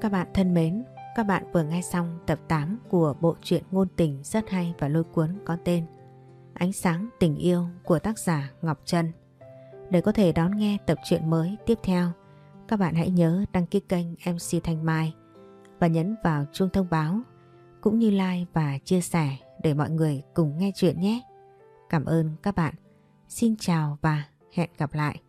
Các bạn thân mến, các bạn vừa nghe xong tập 8 của bộ truyện ngôn tình rất hay và lôi cuốn có tên Ánh sáng tình yêu của tác giả Ngọc Trân. Để có thể đón nghe tập truyện mới tiếp theo, các bạn hãy nhớ đăng ký kênh MC Thanh Mai và nhấn vào chuông thông báo cũng như like và chia sẻ để mọi người cùng nghe chuyện nhé. Cảm ơn các bạn. Xin chào và hẹn gặp lại.